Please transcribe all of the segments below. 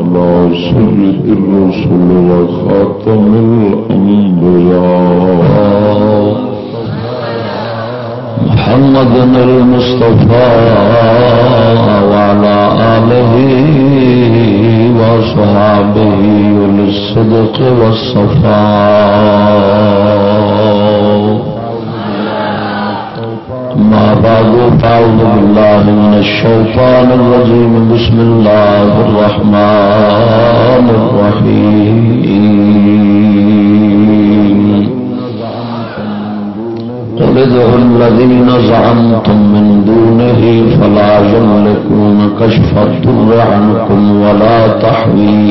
على سيد الرسل وخاتم الأنبياء. محمد المصطفى وعلى آله وصحابه للصدق والصفاء. ما بعد، فأعوذ بالله من الشيطان الرجيم. بسم الله الرحمن الرحيم. قل ادعوا الذين زعمتم من دونه فلا يملكون كشف الضر عنكم ولا تحويلا.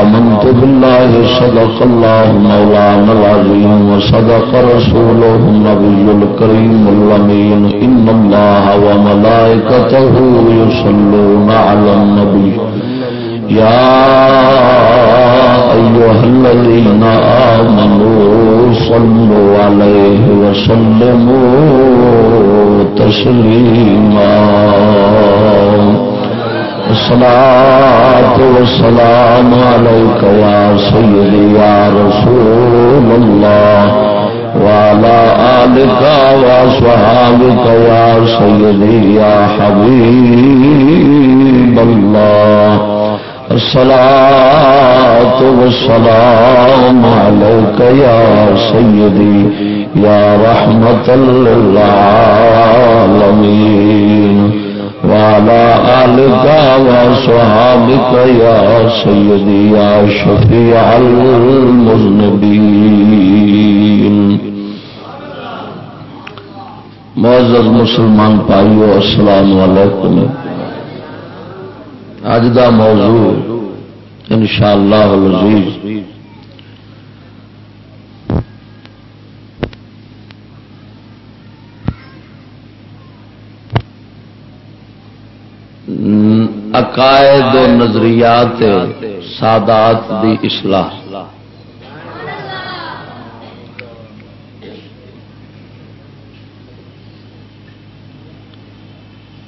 آمنت بالله صدق الله مولانا العظيم وصدق رسوله النبي الكريم الأمين. إن الله وملائكته يصلون على النبي. يا أيها الذين آمنوا صلوا عليه وسلموا تسليما. الصلاة والسلام عليك يا سيدي يا رسول الله وعلى آلك وصحابك يا سيدي يا حبيب الله. الصلاة والسلام عليك يا سيدي يا رحمة للعالمين. وعلى آلك وصحابك يا سيدي يا شفيع المذنبين. معزز مسلمان پائیو السلام علیکم. اج دا موضوع انشاءاللہ العزیز عقائد و نظریات سادات دی اصلاح۔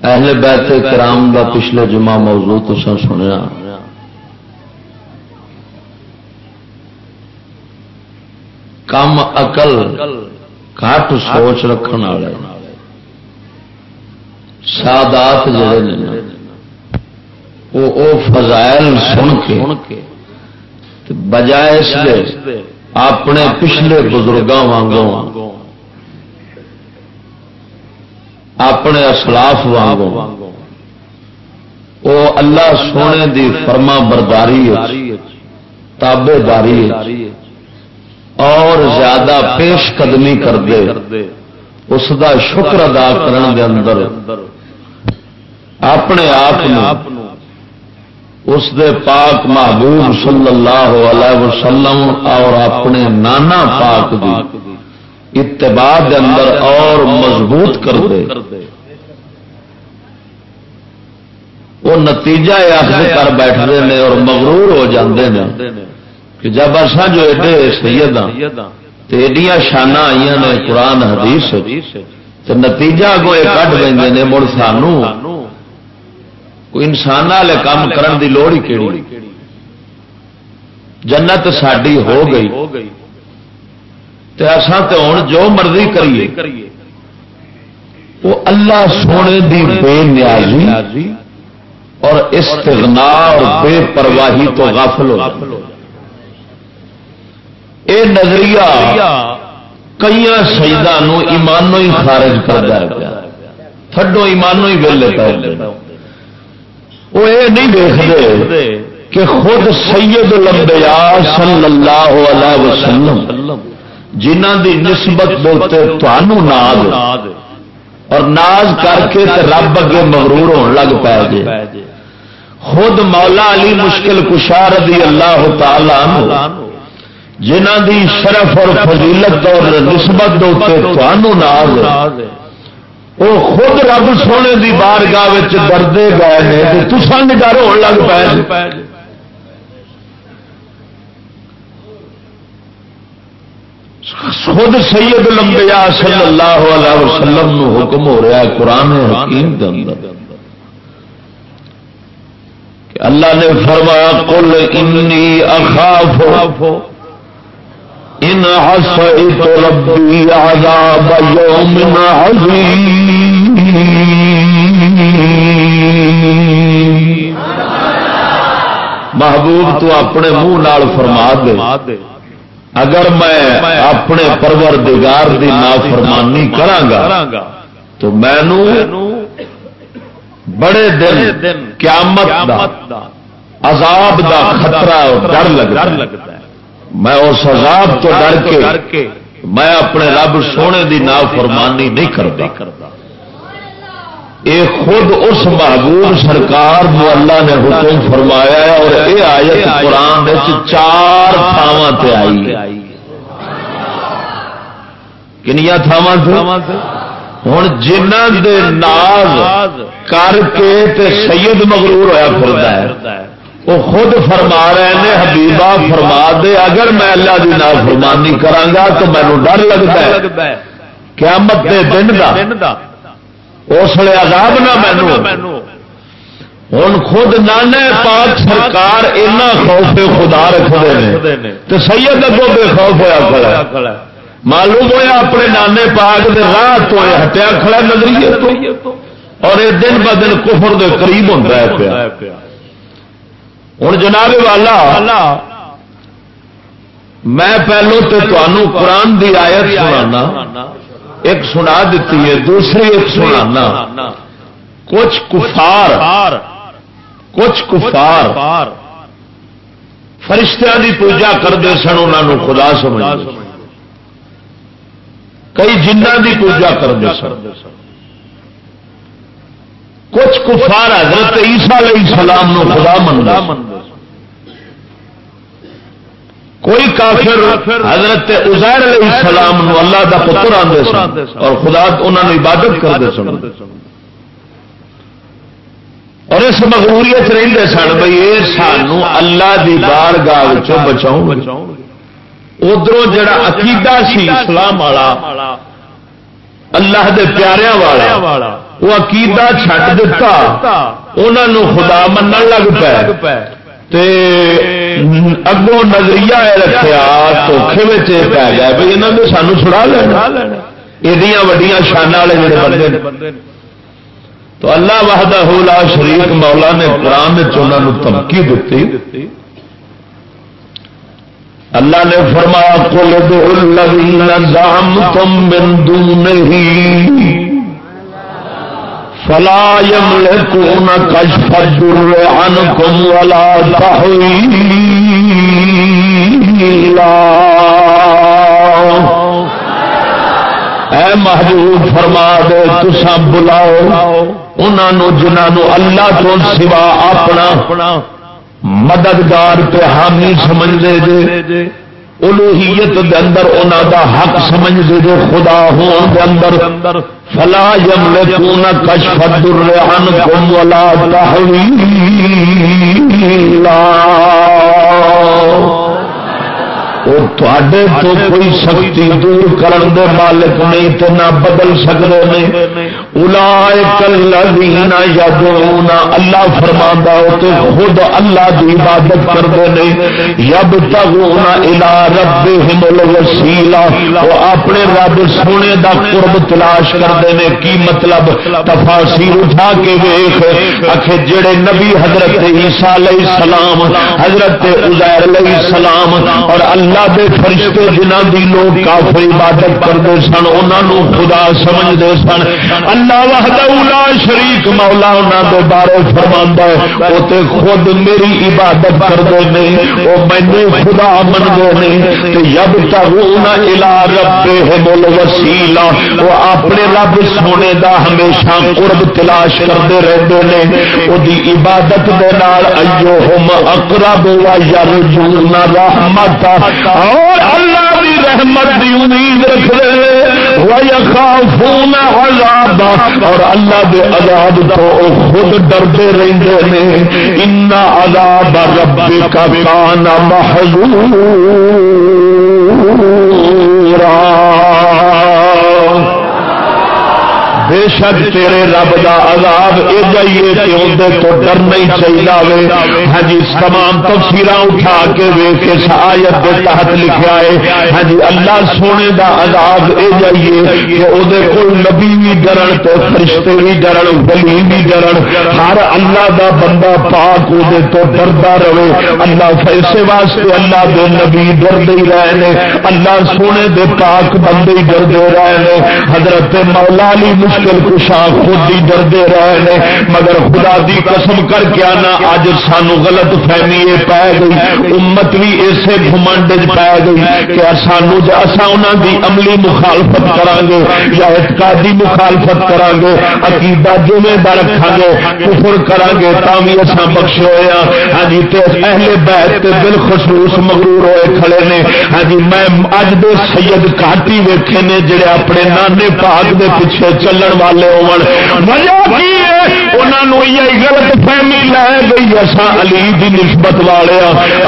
اہل بیت کرام دا پچھلے جمعہ موضوع تو سنیا۔ کم اقل گھٹ سوچ رکھنے والے۔ سادات جڑے نے وہ فضائل سن کے بجائے اس دے اپنے پچھلے بزرگوں وانگوں، اپنے اسلاف وانگوں۔ وہ اللہ سونے دی فرما برداری تابے داری اور زیادہ پیش قدمی کر دے اس دا شکر ادا کرنے دے اندر، اپنے آپ اس دے پاک محبوب صلی اللہ علیہ وسلم اور اپنے نانا پاک دی اتباع دے اندر اور مضبوط کر دے۔ وہ نتیجہ اخذ کر بیٹھتے ہیں اور مغرور ہو جاندے ہیں کہ جب اصا جو ایڈے سید ہاں تو ایڈیاں شانہ آئی نے قرآن حدیث تو نتیجہ اگوں یہ کٹ لیں مڑ سانوں سانو انسان والے کام کرن دی لوڑ ہی کیڑی؟ جنت ساری ہو گئی۔ اساں تے ہوں جو مرضی کریے۔ وہ اللہ سونے دی بے نیازی اور استغنا اور بے پرواہی تو غافل ہو اے نظریہ کئی شہیدان ایمانوں ہی خارج کر دیا۔ تھڈو ایمانوں ہی ویلے پہ وہ یہ نہیں دیکھتے کہ خود سید لمبیا صلی اللہ علیہ وسلم جنہ دی نسبت بولتے تمہوں ناز اور ناز کر کے رب اگے مغرور ہونے لگ پائے جی خود مولا علی مشکل کشار رضی اللہ تعالی جنہ دی شرف اور فضیلت اور نسبت ناز وہ خود رب سونے دی بارگاہ ڈردے گئے تو سن ڈر ہو لگ پائے جی۔ خود سید الانبیاء صلی اللہ علیہ وسلم نو حکم ہو رہا ہے قرآن حکیم کے اندر کہ اللہ نے فرمایا، قل انی اخاف، ان عصیت ربی عذاب یوم عظیم۔ محبوب، تو اپنے منہ نال فرما دے۔ اگر میں اپنے پرور دگار کی نافرمانی کرانگا تو مینو بڑے دن قیامت دا عذاب دا خطرہ ڈر لگتا ہے۔ میں اس عذاب تو ڈر کے میں اپنے رب سونے دی نافرمانی نہیں کرتا۔ یہ خود اس محبوب سرکار کو اللہ نے حکم فرمایا ہے اور یہ آیت قرآن چار تھاواں آئی کنیا تھاواں ہوں جنہ دے ناز کر کے تے سید مغرور ہوا پھرتا ہے۔ وہ خود فرما رہے ہیں حبیبہ فرما دے، اگر میں اللہ کی نافرمانی کرانگا تو مینو ڈر لگتا ہے۔ قیامت دے دن دا۔ اس لیے عذاب نہ مینو ہوں خود نانے پاک سرکار اینا خوف خدا رکھتے ہیں تو سید اگو بے خوف ہوا کھڑا معلوم ہوا اپنے نانے پاک دے راہ تو ہٹیا کھڑا نظریے تو۔ اور یہ دن ب دن کفر دے قریب ہوتا ہے پیا۔ ہوں جناب والا میں پہلو تو قرآن دی آیت سنانا۔ ایک سنا دیتی ہے دوسری ایک سنانا۔ کچھ کفار کچھ کفار فرشتہ دی پوجا کرتے سن انہوں خدا سمجھ کئی جنہ دی پوجا کرتے سن۔ کچھ کفار حضرت عیسیٰ علیہ السلام نو خدا منگا کوئی کافر حضرت عزیر علیہ السلام نو اللہ دا پتر آدھے سن اور خدا انہوں نے عبادت کرتے سن۔ اور اس مغروریت رہتے سن بھائی یہ سانو اللہ دی بار گاہ بچاؤ ادھر جڑا عقیدہ سی اسلام والا اللہ دے پیاریا والا وہ عقیدہ چھڈ دتا انہوں خدا من لگ پہ اگوں نظریہ رکھا دھوکھے پی گیا بھائی یہاں نے سانو چھڑا لینا۔ یہ وڈیا شانہ والے جڑے بندے تو اللہ وحدہ لا شریف مولا نے قرآن چنوں دھمکی دیتی اللہ نے فرمایا کل دو الذین زعمتم من دونه فلا يملكون كشف الدر عنكم ولا تحويلا اے محبوب فرما دے تسا بلاؤ انہوں جنہوں اللہ تو سوا اپنا مددگار پہ حامی سمجھ دے دے الوحیت دے اندر انہاں دا حق سمجھ دے جو خدا ہون دے اندر، فلا یملکون کشف الدر عنکم ولا تحویلا تو کوئی سختی دور کرن دے مالک نہیں تو نہ بدل سکتے نہیں اللہ فرما خود اللہ کی عبادت کرتے ہیں یب تگونا الا رب ہمل وسیلا وہ اپنے رب سونے دا قرب تلاش کرتے ہیں کی مطلب؟ تفاصیر اٹھا کے ویخ آخ جڑے نبی حضرت عیسیٰ علیہ السلام حضرت عزیر علیہ السلام اور اللہ اللہ دے فرشتے جنہ دی لوگ کافر عبادت کرتے سن انہوں خدا سمجھتے سن اللہ وحدہ شریک مولا انہوں دے بارے فرما ہے وہ تے خود میری عبادت کرتے نہیں وہ مینو خدا منگے نہیں تو یب تک الا ربے بول وسیلا وہ اپنے رب سونے دا ہمیشہ قرب تلاش کرتے رہتے ہیں وہ عبادت دے نال ایو ہم اقرب و یرجون رحمت اور اللہ دی رحمت کی امید رکھ رہے عذاب اور اللہ دے عذاب تو خود ڈرتے رہتے ہیں۔ ان عذاب ربک کان محذورا۔ بے شک تیرے رب دا عذاب اے جائیے کہ اندر تو ڈر نہیں چاہیے ہاں جی تمام تفصیل اٹھا کے ویخ اس آیت کے تحت لکھا ہے۔ ہاں جی اللہ سونے دا عذاب اے جائیے کہ وہ کول نبی بھی ڈرن تو فرشتے بھی ڈرن، ولی بھی ڈرن۔ ہر اللہ دا بندہ پاک وہ تو ڈردا رہے۔ اللہ فیسے واسطے اللہ دے نبی ڈرتے ہی رہے اللہ سونے دے پاک بندے ہی ڈرتے رہے حضرت مولا علی مشکل مشکل کشا خود ہی ڈردے رہے ہیں مگر خدا دی قسم کر کے آنا اج سانو غلط فہمی یہ پی گئی۔ امت بھی اسے گھمنڈ پی گئی کہ سانو اصا انہوں دی عملی مخالفت کران گے یا اعتقادی مخالفت کران گے عقیدہ جمعے دا رکھا گے کفر کران گے تا بھی اصا بخش ہوئے ہاں۔ ہاں جی تے اہل بیت بالخصوص مغرور ہوئے کھڑے نے۔ ہاں جی میں اج دے سید کاٹی ویکھے نے، جڑے اپنے نانے پاک دے پیچھے چلن چلن والے انہوں غلط فہمی لے گئی اصا علی دی نسبت والے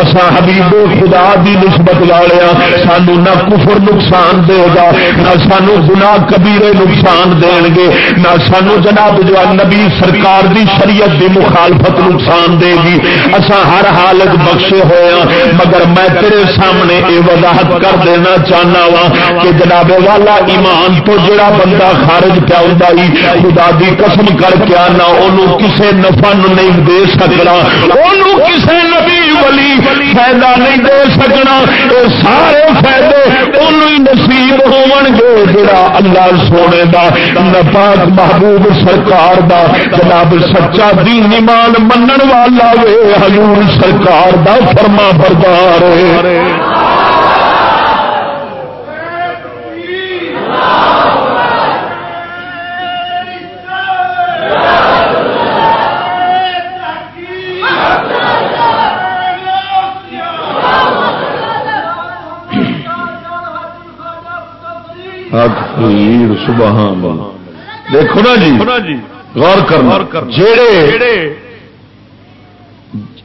اصا حبیب خدا دی نسبت والے سانو نہ کفر نقصان دے گا، نہ سانو گنا کبیرے نقصان دین گے، نہ سانو جناب جو نبی سرکار دی شریعت دی مخالفت نقصان دے گی۔ اصا ہر حالت بخشے ہوا ہاں، مگر میں تیرے سامنے یہ وضاحت کر دینا چاہنا وا کہ جناب والا ایمان تو جڑا بندہ خارج پیا ہوں خدا دی قسم کر کے آنا کسے نفع نہیں دے سکنا کسے نبی ولی فائدہ نہیں دے سکنا یہ سارے فائدے انہوں نصیب ہو جڑا اللہ سونے دا نپاک محبوب سرکار دا، جناب سچا دین ایمان منن والا وے، حضور سرکار دا فرما بردار ہے۔ سبحان دیکھو نا جی غور کر جڑے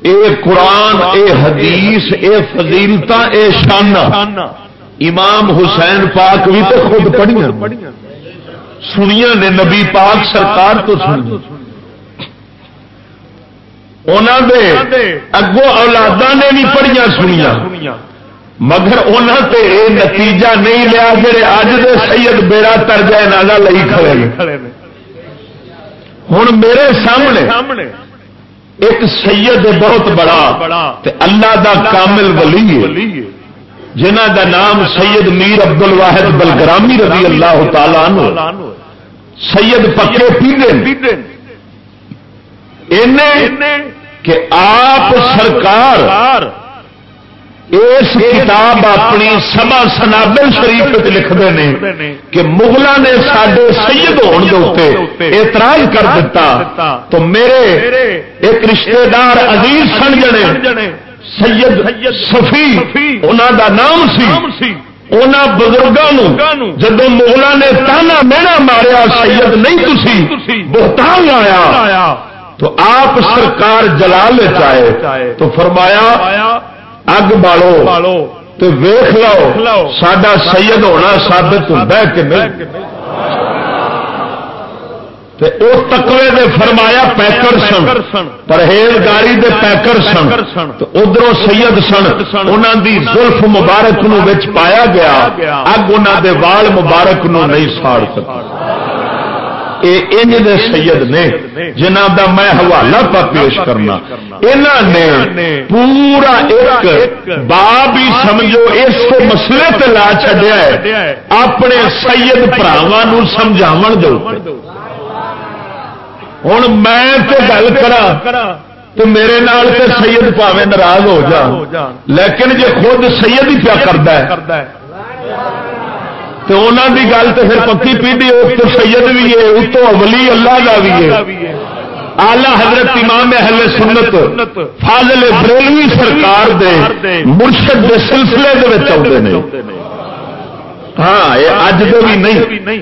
اے قرآن اے حدیث اے فضیلت اے شانہ۔ امام حسین پاک بھی تو خود پڑھیا سنیا نے نبی پاک سرکار تو سنی اگوں اولادا نے بھی پڑھیا سنیا مگر انہوں تے اے نتیجہ نہیں لیا جڑے اج دے سید بیڑا تر نالا لئی کھڑے ہوں میرے سامنے ایک سید بہت بڑا تے اللہ دا کامل ولی جنہ دا نام سید میر عبد الواحد بلگرامی رضی اللہ تعالی سید پکے پیندے کہ آپ سرکار اس کتاب اپنی سما سنابل شریف لکھتے ہیں کہ مغلوں نے سڈے سید ہونے اعتراض کر دیتا تو میرے ایک رشتے دار عزیز سن جنے، سید سفی انہوں دا نام سی۔ ان بزرگوں جب مغلوں نے تانا مینا ماریا، سید نہیں تھی بہتان آیا۔ تو آپ سرکار جلال چاہے تو فرمایا اگ بالو تو ویخ لو سڈا سید ہونا سابت ہوتا کہ نہیں۔ تکوے دے فرمایا پیکر سن پرہیزگاری دے پیکر سن ادھر سید سن انہوں دی زلف مبارک نو پایا گیا۔ اگ انہوں دے وال مبارک نو نہیں ساڑ سکتا۔ دے سید نے جنہ دا میں حوالہ پا پیش کرنا۔ نے پورا ایک باب ہی سمجھو اس مسئلے تے لا چڈیا ہے۔ اپنے سید پراواں سمجھاو دے ہوں میں تے گل کرا تو میرے نال تے سید پاوے ناراض ہو جا۔ لیکن جے خود سید ہی پیا کرتا ہے۔ تو انہوں کی گل تو پھر پکی پیڑھی تو سید بھی ہے اتو ولی اللہ کا بھی ہے۔ آلہ حضرت امام اہل سنت، فاضل بریلوی سرکار دے مرشد دے سلسلے دے ہاں یہ اج دے بھی نہیں۔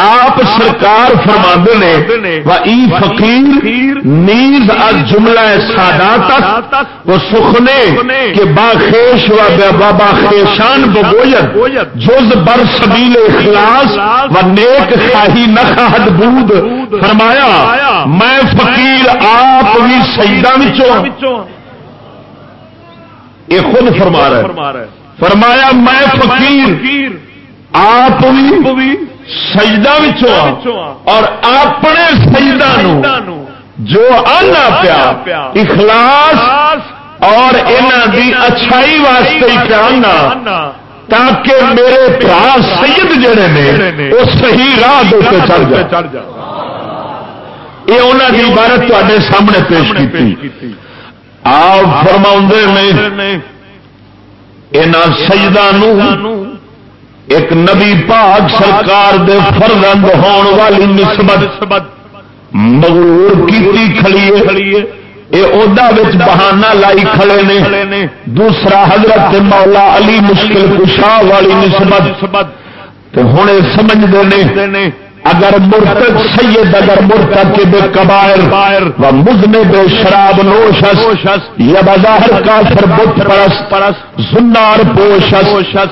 آپ سرکار فرما نے فقیر، نیز از جملہ سادا تک وہ سخنے کے باخیش و بابا خیشان بگویت جز بر سبیل اخلاص و نیک خاہی نخد بود۔ فرمایا، میں فقیر آپ بھی شہیدوں یہ خود فرما رہا ہے فرمایا، میں فقیر آپ بھی سجدہ اور اپنے سجدہ جو آنا پیا اخلاص اور دی اچھائی واسطے آنا تاکہ میرے برا سید جڑے نے وہ صحیح راہ دے چڑھ جائے۔ یہ انہوں کی عبارت تے سامنے پیش کی آپ فرما نے یہاں سجدہ ایک نبی پاک سرکار دے فرزند ہون والی نسبت مغرور کیتی کھڑی اے عہدہ وچ بہانہ لائی کھڑے نے۔ دوسرا حضرت مولا علی مشکل کشا والی نسبت۔ تے ہوں سمجھتے نے اگر مرتد سید، اگر مرتد کے بے کبائر و مزنے بے شراب نوشس یا بظاہر کافر بت پرس پرس زنار پوشس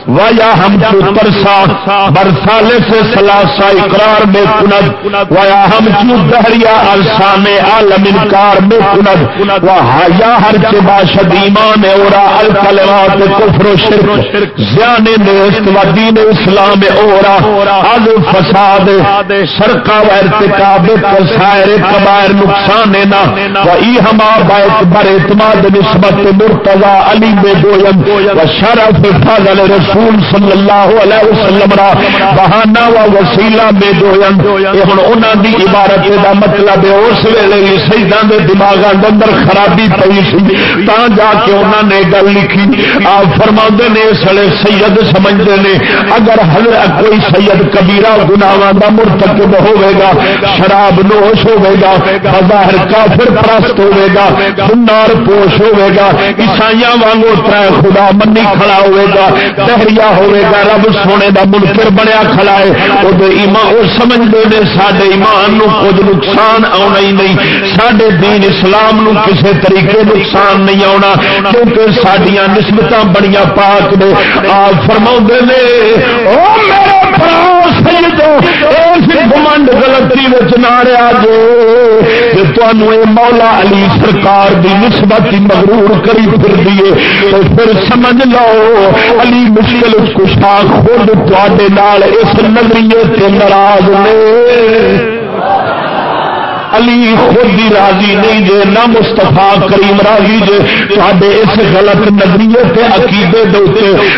و یا ہم چو ترسا برسالے سے سلاسا اقرار میں کند، و یا ہم چو دہریا ارسان عالم انکار میں کند، و یا ہر چے باشد ایمان اورا الکلمات کفر و شرک، زیان نیست و دین اسلام اورا از فساد دے سرکا ارتکاب سائر کبائر نقصان نہ و ای ہما بائت بر اعتماد نسبت مرتضی علی بے گویم و شرف فضل رسول صلی اللہ علیہ وسلم را بہانا و وسیلہ بے گویم یہ ہن انہاں دی عبارت دا مطلب ہے اس ویلے سیداں دے دماغاں دے اندر خرابی پئی سی۔ تا جا کے انہاں نے گل لکھی۔ آپ فرماندے نے اس ویلے سید سمجھدے نے۔ اگر حضرت کوئی سید کبیرہ گناہاں دا مرتکب مرتکب ہوے گا شراب نوش ہوے گا بظاہر کافر پرست ہوے گا سنار پوش ہوے گا عیسائی وانگو تر خدا منی کھڑا ہوے گا دہریا ہوے گا رب سونے دا منکر بنیا کھڑا ہے وہ ایمان وہ سمجھتے ہیں سارے ایمان نو کچھ نقصان آنا ہی نہیں سڈے دین اسلام نو کسے طریقے نقصان نہیں آنا کیونکہ سڈیا نسبت بڑی پاک نے۔ آپ فرما نے، او میرے گمنڈ گلتی ناریا جو تمہیں مولا علی سرکار دی نسبت مغرور کری پھر دیے تو پھر سمجھ لو، علی مشکل کشا خود تے اس نظریے سے ناراض نے۔ علی خود بھی راضی نہیں جے، نہ مستفا کریم راضی جے۔ تے اس غلط نظریے کے عقیدے دے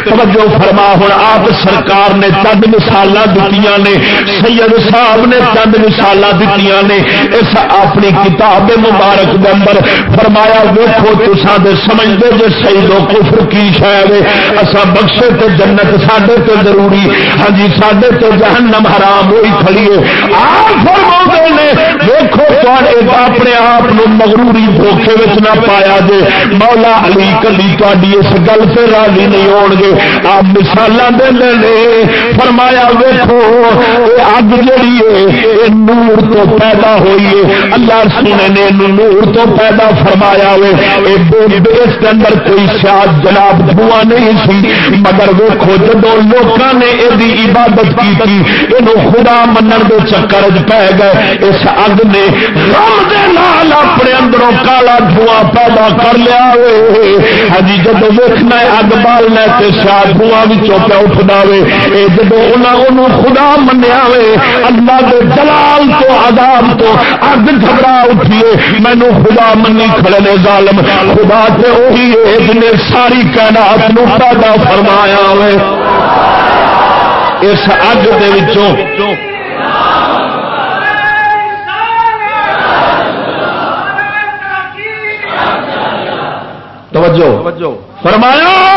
توجہ فرما ہوں آپ سرکار نے چند مثال دیتی نے، سید صاحب نے چند مثال دیتی نے۔ اس اپنی کتاب مبارک کے اندر فرمایا ویکو تسا دے سمجھتے جے شہید و کفر کی شاید اصا بخشے تے جنت سڈے تے ضروری ہاں جی سڈے تے جہنم حرام ہوئی کھڑی ہے۔ آپ فرما نے دیکھو اپنے آپ مغروری دھوکھے نہ پایا جے۔ مولا علی کلی تاری اس گل سے راضی نہیں ہو گے۔ آپ مثال دے فرمایا ویکو اگ جہی ہے نور تو پیدا ہوئی ہے اللہ سونے نے نور تو پیدا فرمایا ہوئے اس کے اندر کوئی سیاد جناب دھواں نہیں سی، مگر ویکو جدو لوگوں نے یہ عبادت کی تھی یہ خدا منن کے چکر پی گئے۔ اس اگ نے رم اپنے اندروں کالا دھواں پیدا کر لیا ہجی ہاں جب ویکنا اگ بالنا تو شاید دھواں پہ اٹھنا وے۔ جب انہوں خدا منیا وے، اللہ کے جلال تو آداب تو اگ گھبرا اٹھیے۔ مینو خدا منی کھڑے نے ظالم۔ خدا سے وہی ہے جنہیں ساری کائنات نو پیدا فرمایا وے۔ اس اگ دے وچوں توجہ۔ فرمایا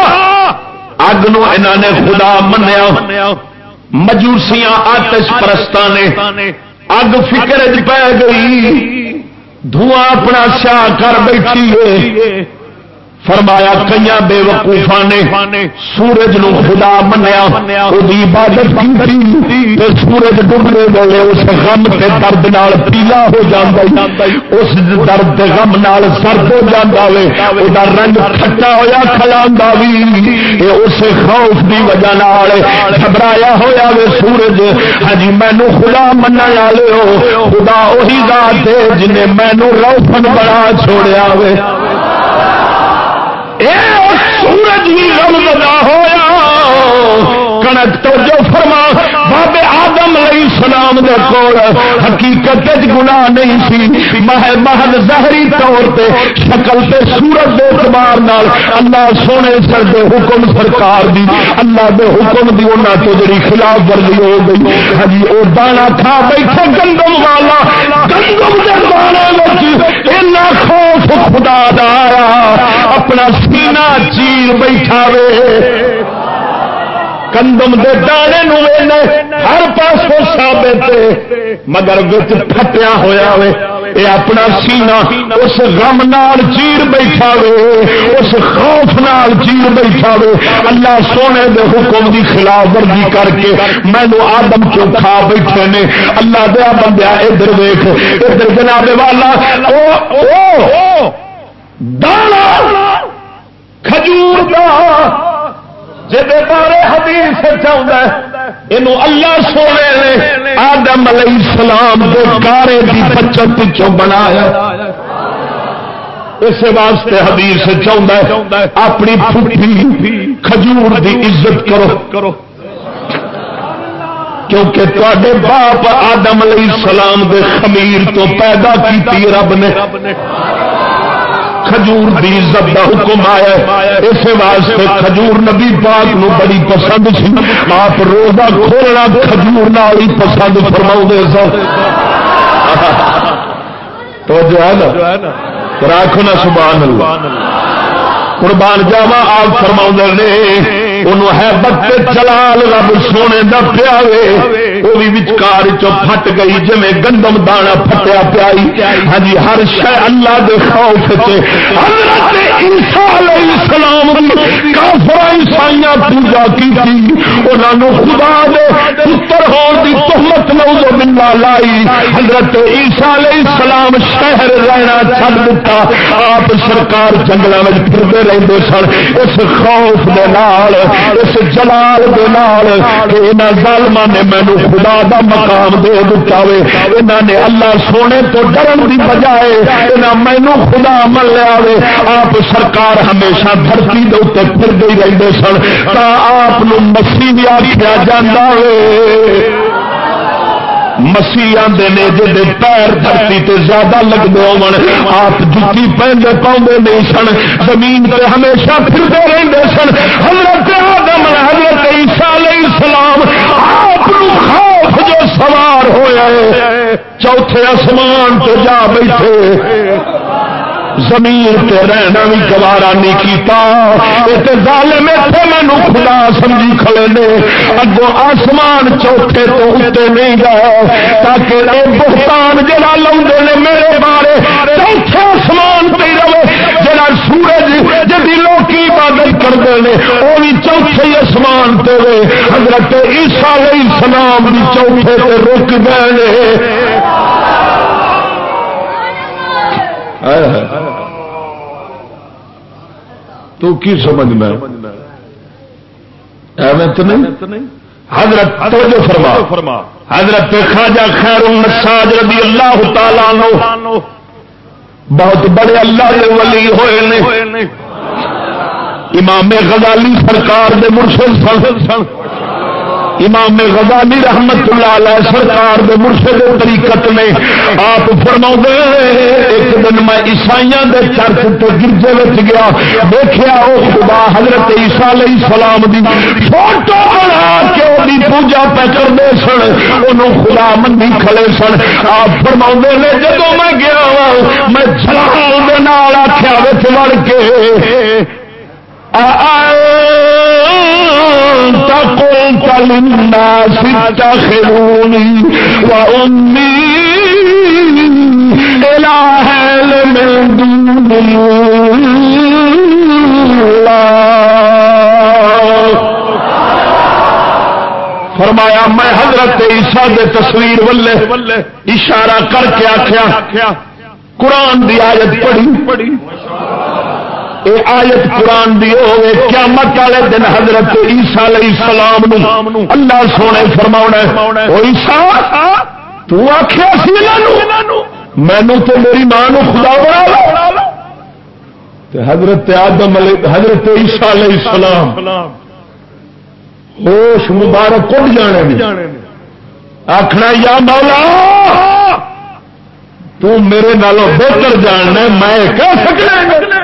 اگ نو نے خدا منیا۔ مجوسیاں آتش پرستان نے۔ اگ فکر پی گئی۔ دھواں اپنا سیاہ کر بیٹھی ہے۔ فرمایا کئی بے وقوفا نے سورج نو خدا منیا عبادت کی سورج ڈبنے والے اس غم کے درد نال پیلا ہو جاتا اس درد غم نال سرد ہو جاتا ہے وہ رنگ کھٹا ہوا کھلا بھی اس خوف کی وجہ گھبرایا ہوا وے سورج۔ ہاں جی مینو خدا من والے ہو، خدا وہی ذات ہے جنہیں مینو روشن بڑا چھوڑیا وے۔ اے سورج بھی غم زدہ ہویا۔ کنک تو جو فرما۔ بابے آدم علیہ السلام دے کول حقیقت گناہ نہیں سی۔ محض ظاہری طور پہ شکل تے سورج دے اعتبار نال اللہ سونے سر دے حکم سرکار دی، اللہ دے حکم دی انہاں تو جڑی خلاف ورزی ہو گئی۔ ہاں جی او دانا کھا بیٹھے گندم والا۔ گندم دے دانے وچ اینا خوف خدا دا آیا۔ اپنا سینہ چیر بیٹھا وے۔ کندم دے دانے نو ہر پاسوں ثابت مگر وچ پھٹیا ہویا وے، اے اپنا سینہ اس غم نال چیر بیٹھا وے، اس خوف نال چیر بیٹھا وے۔ اللہ سونے دے حکم دی خلاف ورزی کر کے مینو آدم چو کھا بیٹھے نے؟ اللہ دیا بندیا ادھر ویخ ادھر جناب والا، او او، دانا، کھجور دا بارے حدیث چاہتا ہے یہ اللہ سونے نے آدم علیہ السلام کے کارے کی بچت چو بنایا۔ اس واسطے حدیث چاہتا ہے، اپنی پھٹی کھجور دی عزت کرو۔ کرو کیونکہ تے باپ آدم علیہ السلام دے خمیر تو پیدا کی رب نے۔ کھجور دی عزت دا حکم آیا اس واسطے کھجور نبی پاک نو بڑی پسند سی۔ آپ روزہ کھولنا کھجور نال ہی پسند فرما سن۔ تو جو ہے نا؟ راکھو نا سبحان اللہ۔ قربان جاوا آپ فرما نے ہے چلال رب سونے دا پیا وہ بھی وچکار پھٹ گئی جی گندم دانا پھٹیا پیائی۔ ہاں جی ہر شہ اللہ دے خوف سے اسلام کافر عیسائیاں پوجا کی انہوں خدا دے پتر ہون دی تہمت نوز باللہ لائی۔ حضرت عیسیٰ علیہ السلام شہر رہنا چھڑ دیتا آپ سرکار جنگلوں میں پھرتے رہتے سن۔ اس خوف دے نال اس جلال دے نال کہ انہاں ظالماں نے مینوں خدا دا مقام دے دتا وے۔ انہاں نے اللہ سونے تو ڈرن دی بجائے انہاں مینوں خدا من لیا وے۔ آپ سرکار ہمیشہ دھرتی دے اوتے پھر گئی رہندے سن، تا آپ نو مسیح بھی آکھیا جاندا وے۔ مسیح آدھے نے جی پیر دھرتی تے زیادہ لگتے ہو آپ جتی پہنتے پاؤنڈے نہیں سن، زمین پہ ہمیشہ پھرتے رہتے سن۔ حضرت آدم حضرت عیسیٰ علیہ السلام آپ خوف جو سوار ہوئے۔ چوتھے آسمان تو جا بیٹھے۔ زمین تے رہنا بھی گوارا نہیں کیتا۔ ظالم اتنے مینو خدا سمجھی کھڑے نے۔ اگو آسمان چوتھے تو اتنے نہیں گیا تاکہ اے بہتان جڑا لاؤں نے میرے بارے، چوتھے آسمان پہ رہے۔ جڑا سورج جی لوگ عبادت کرتے ہیں وہ بھی چوتھے آسمان پہ حضرت عیسیٰ علیہ السلام بھی چوتھے تے رک گئے تو کی سمجھنا ایویں تو نہیں؟ حضرت توجہ فرما۔ فرما حضرت خواجہ خیر النساج رضی اللہ تعالیٰ نو بہت بڑے اللہ کے ولی ہوئے نے۔ امام غزالی سرکار دے مرشد سن سن۔ امام غزالی رحمت اللہ علیہ سرکار دے مرشد طریقت نے آپ فرما ایک دن میں عیسائی دے چرچ تو گرجے گیا دیکھا وہ خدا حضرت عیسا علیہ السلام دی فوٹو بنا کے وہ پوجا پہ کرتے سن انہوں خدا مندی کھلے سن۔ آپ فرما نے جب میں گیا میں جلال آخیا وڑ کے آئے قلت للناس اتخذوني وأمي إلهين من دون الله فرمایا، میں حضرت عیسیٰ دے تصویر ولے اشارہ کر کے آخیا قرآن دی آیت پڑھی۔ پڑھی آیت قرآن دی ہوئے قیامت والے دن حضرت عیسیٰ علیہ السلام نو اللہ سونے فرما تو آخیا سی مینو تو میری ماں نو خدا بنا لو۔ حضرت آدم حضرت عیسیٰ علیہ السلام، ہوش مبارک کٹ جانے آخنا یا مولا، تو میرے نالوں بہتر جاننا میں کہہ سکنا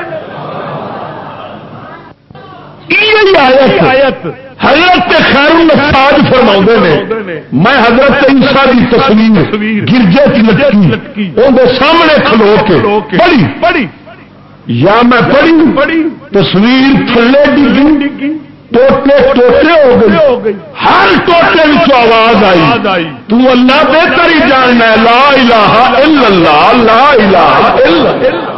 آیت حضرت خیر الفاظ فرما نے میں حضرت عیسا کی تصویر گرجے کی لٹکی اندر سامنے کھلو کے پڑھی۔ پڑھی۔ یا میں پڑھی پڑھی۔ تصویر تھلے ڈگی ٹوٹے ٹوٹے ہو گئی۔ ہر ٹوٹے آواز آئی۔ تو اللہ بہتر ہی جاننا لا الہ الا اللہ لا الہ الا اللہ۔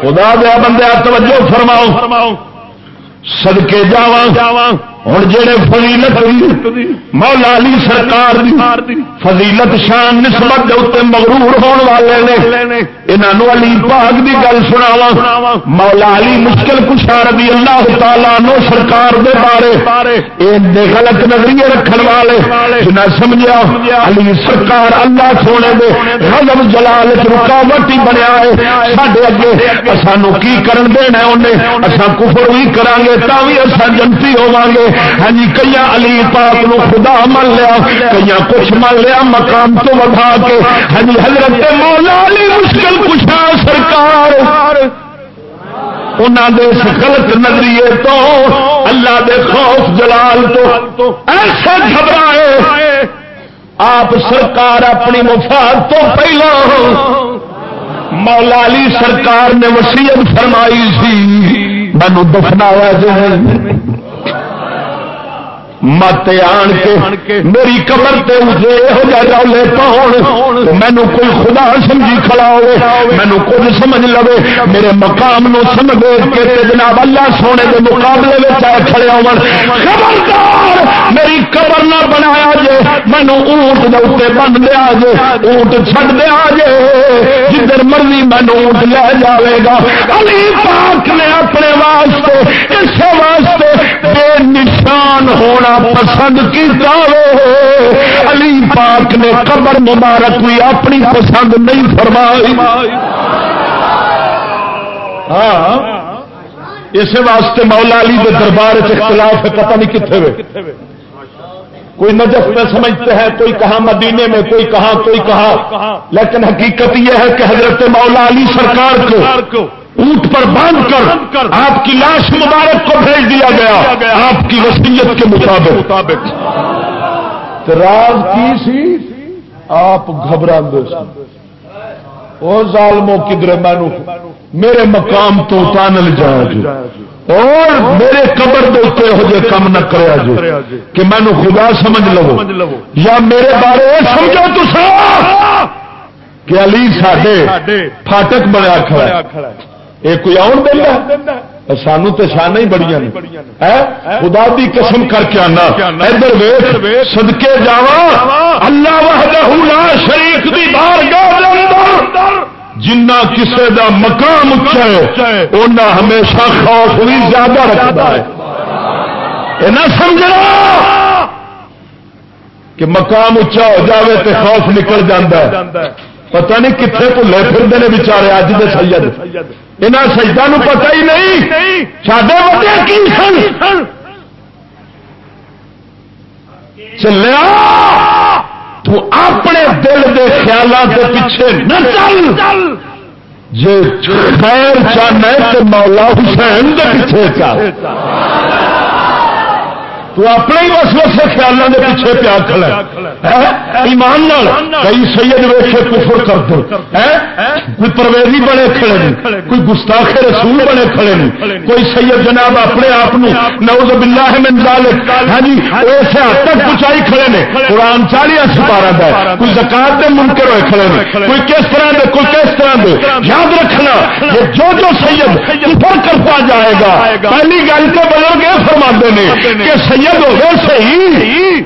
خدا دیا بندے توجہ فرماؤ فرماؤ۔ سدکے جاواں۔ جاواں۔ ہوں جہے فضیلت مولا علی سرکار فضیلت شان نسبت اتنے مغرور ہونے والے نے انہوں علی پاک کی گل سناوا مولا علی مشکل کشار بھی اللہ تعالی نو سرکار دے بارے یہ غلط نظریے رکھن والے جنا سمجھا علی سرکار اللہ سونے دے غضب جلال رکاوٹ ہی بنیا ہے۔ سڈے اگے سانو کی کرن دینا انہیں؟ اصا کفر بھی کران گے تا بھی اصا جنتی ہوا گے ہاں جی کئی علی پاک نو خدا من لیا کئی کچھ من لیا مقام تو ودا کے۔ ہاں جی حضرت مولا علی مشکل کشا سرکار۔ غلط نظریے تو، اللہ دے خوف جلال تو ایسے گھبرائے۔ آپ سرکار اپنی مفاد تو پہلا مولا علی سرکار نے وسیعت فرمائی سی۔ مینو دفنایا جو مت آن کے میری قبر تے اٹھے یہ رولے پاؤن مینو کوئی خدا سمجھی کھڑا ہوے مینو کچھ سمجھ لو میرے مقام نو سمجھ کے جناب اللہ سونے کے مقابلے میں آئے کھڑے ہو خبردار میری قبر نہ بنایا جے مینو اونٹ دے اتنے بن دیا جے اونٹ چھڈ دیا جے جدھر مرضی مینو اونٹ لے جاوے گا علی پاک نے اپنے واسطے اس واسطے پسند کیتا علی پاک نے قبر مبارک بھی اپنی پسند نہیں فرمائی۔ ہاں۔ اس واسطے مولا علی کے دربار اختلاف ہے، پتہ نہیں کتنے ہوئے کوئی نجف میں سمجھتے ہیں کوئی کہاں مدینے میں، کوئی کہاں کوئی کہاں۔ لیکن حقیقت یہ ہے کہ حضرت مولا علی سرکار کو اونٹ پر باندھ کر آپ کی لاش مبارک کو بھیج دیا گیا، آپ کی وسیعت کے مطابق۔ راز کی سی؟ آپ گھبرا دے ظالموں کدھر مینو میرے مقام تو تانل جایا جی۔ اور میرے قبر دے ہو جے کم نہ کریا جی کہ مینو خدا سمجھ لو۔ یا میرے بارے سمجھو تو کہ علی ساڈے فاٹک بنیا کھڑا یہ کوئی آن دینا سانو تو شان ہی بڑی خدا دی قسم کر کے آنا۔ ادھر سدکے جا اللہ شریف جنا کسی دا مقام اچا ہے اُنہ ہمیشہ خوف بھی زیادہ رکھتا ہے۔ نہ سمجھنا۔ کہ مقام اچا ہو جاوے تو خوف نکل جاتا ہے۔ پتہ نہیں کتنے بھلے پھرتے ہیں بچارے اج دے سید۔ یہاں سجدہ نو پتہ ہی نہیں سڈے بندے کی سن؟ چلیا، تو اپنے دل دے خیالات کے پیچھے نہ چل۔ جی خیر چاہنا تو مولا حسین دے پیچھے چل۔ تو اپنے ہی بس بس خیالوں کے پیچھے پیا کھڑا ایمان کئی سید ویسے کفر کر دو کوئی پرویزی بنے کھڑے نہیں، کوئی گستاخ رسول بنے کھڑے نہیں۔ کوئی سید جناب اپنے آپ نوز باللہ من ذالک۔ ہاں جی ایسے حد تک پہنچائی کھڑے نے۔ قرآن چالیا سپارا ہے کوئی زکات دے منکر ہوئے کھڑے نے۔ کوئی کس طرح دے، کوئی کس طرح دے۔ یاد رکھنا یہ جو جو سید کفر کرتا جائے گا، پہلی گل تو بزرگ یہ فرما نے کہ سید سید ہوگا صحیح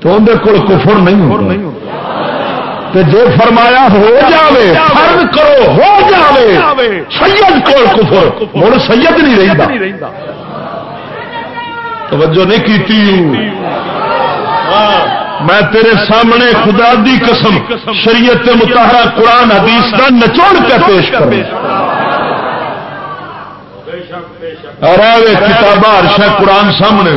تو اندر کول کفر نہیں ہوتا۔ جی فرمایا ہو جاوے فرض کرو ہو جاوے سید کول کفر۔ ہوں سید نہیں رہتا توجہ نہیں کی میں تیرے سامنے خدا دی قسم شریعت متحرہ قرآن حدیث کا نچوڑ کے پیش کروں۔ کتاب ہرشا قرآن سامنے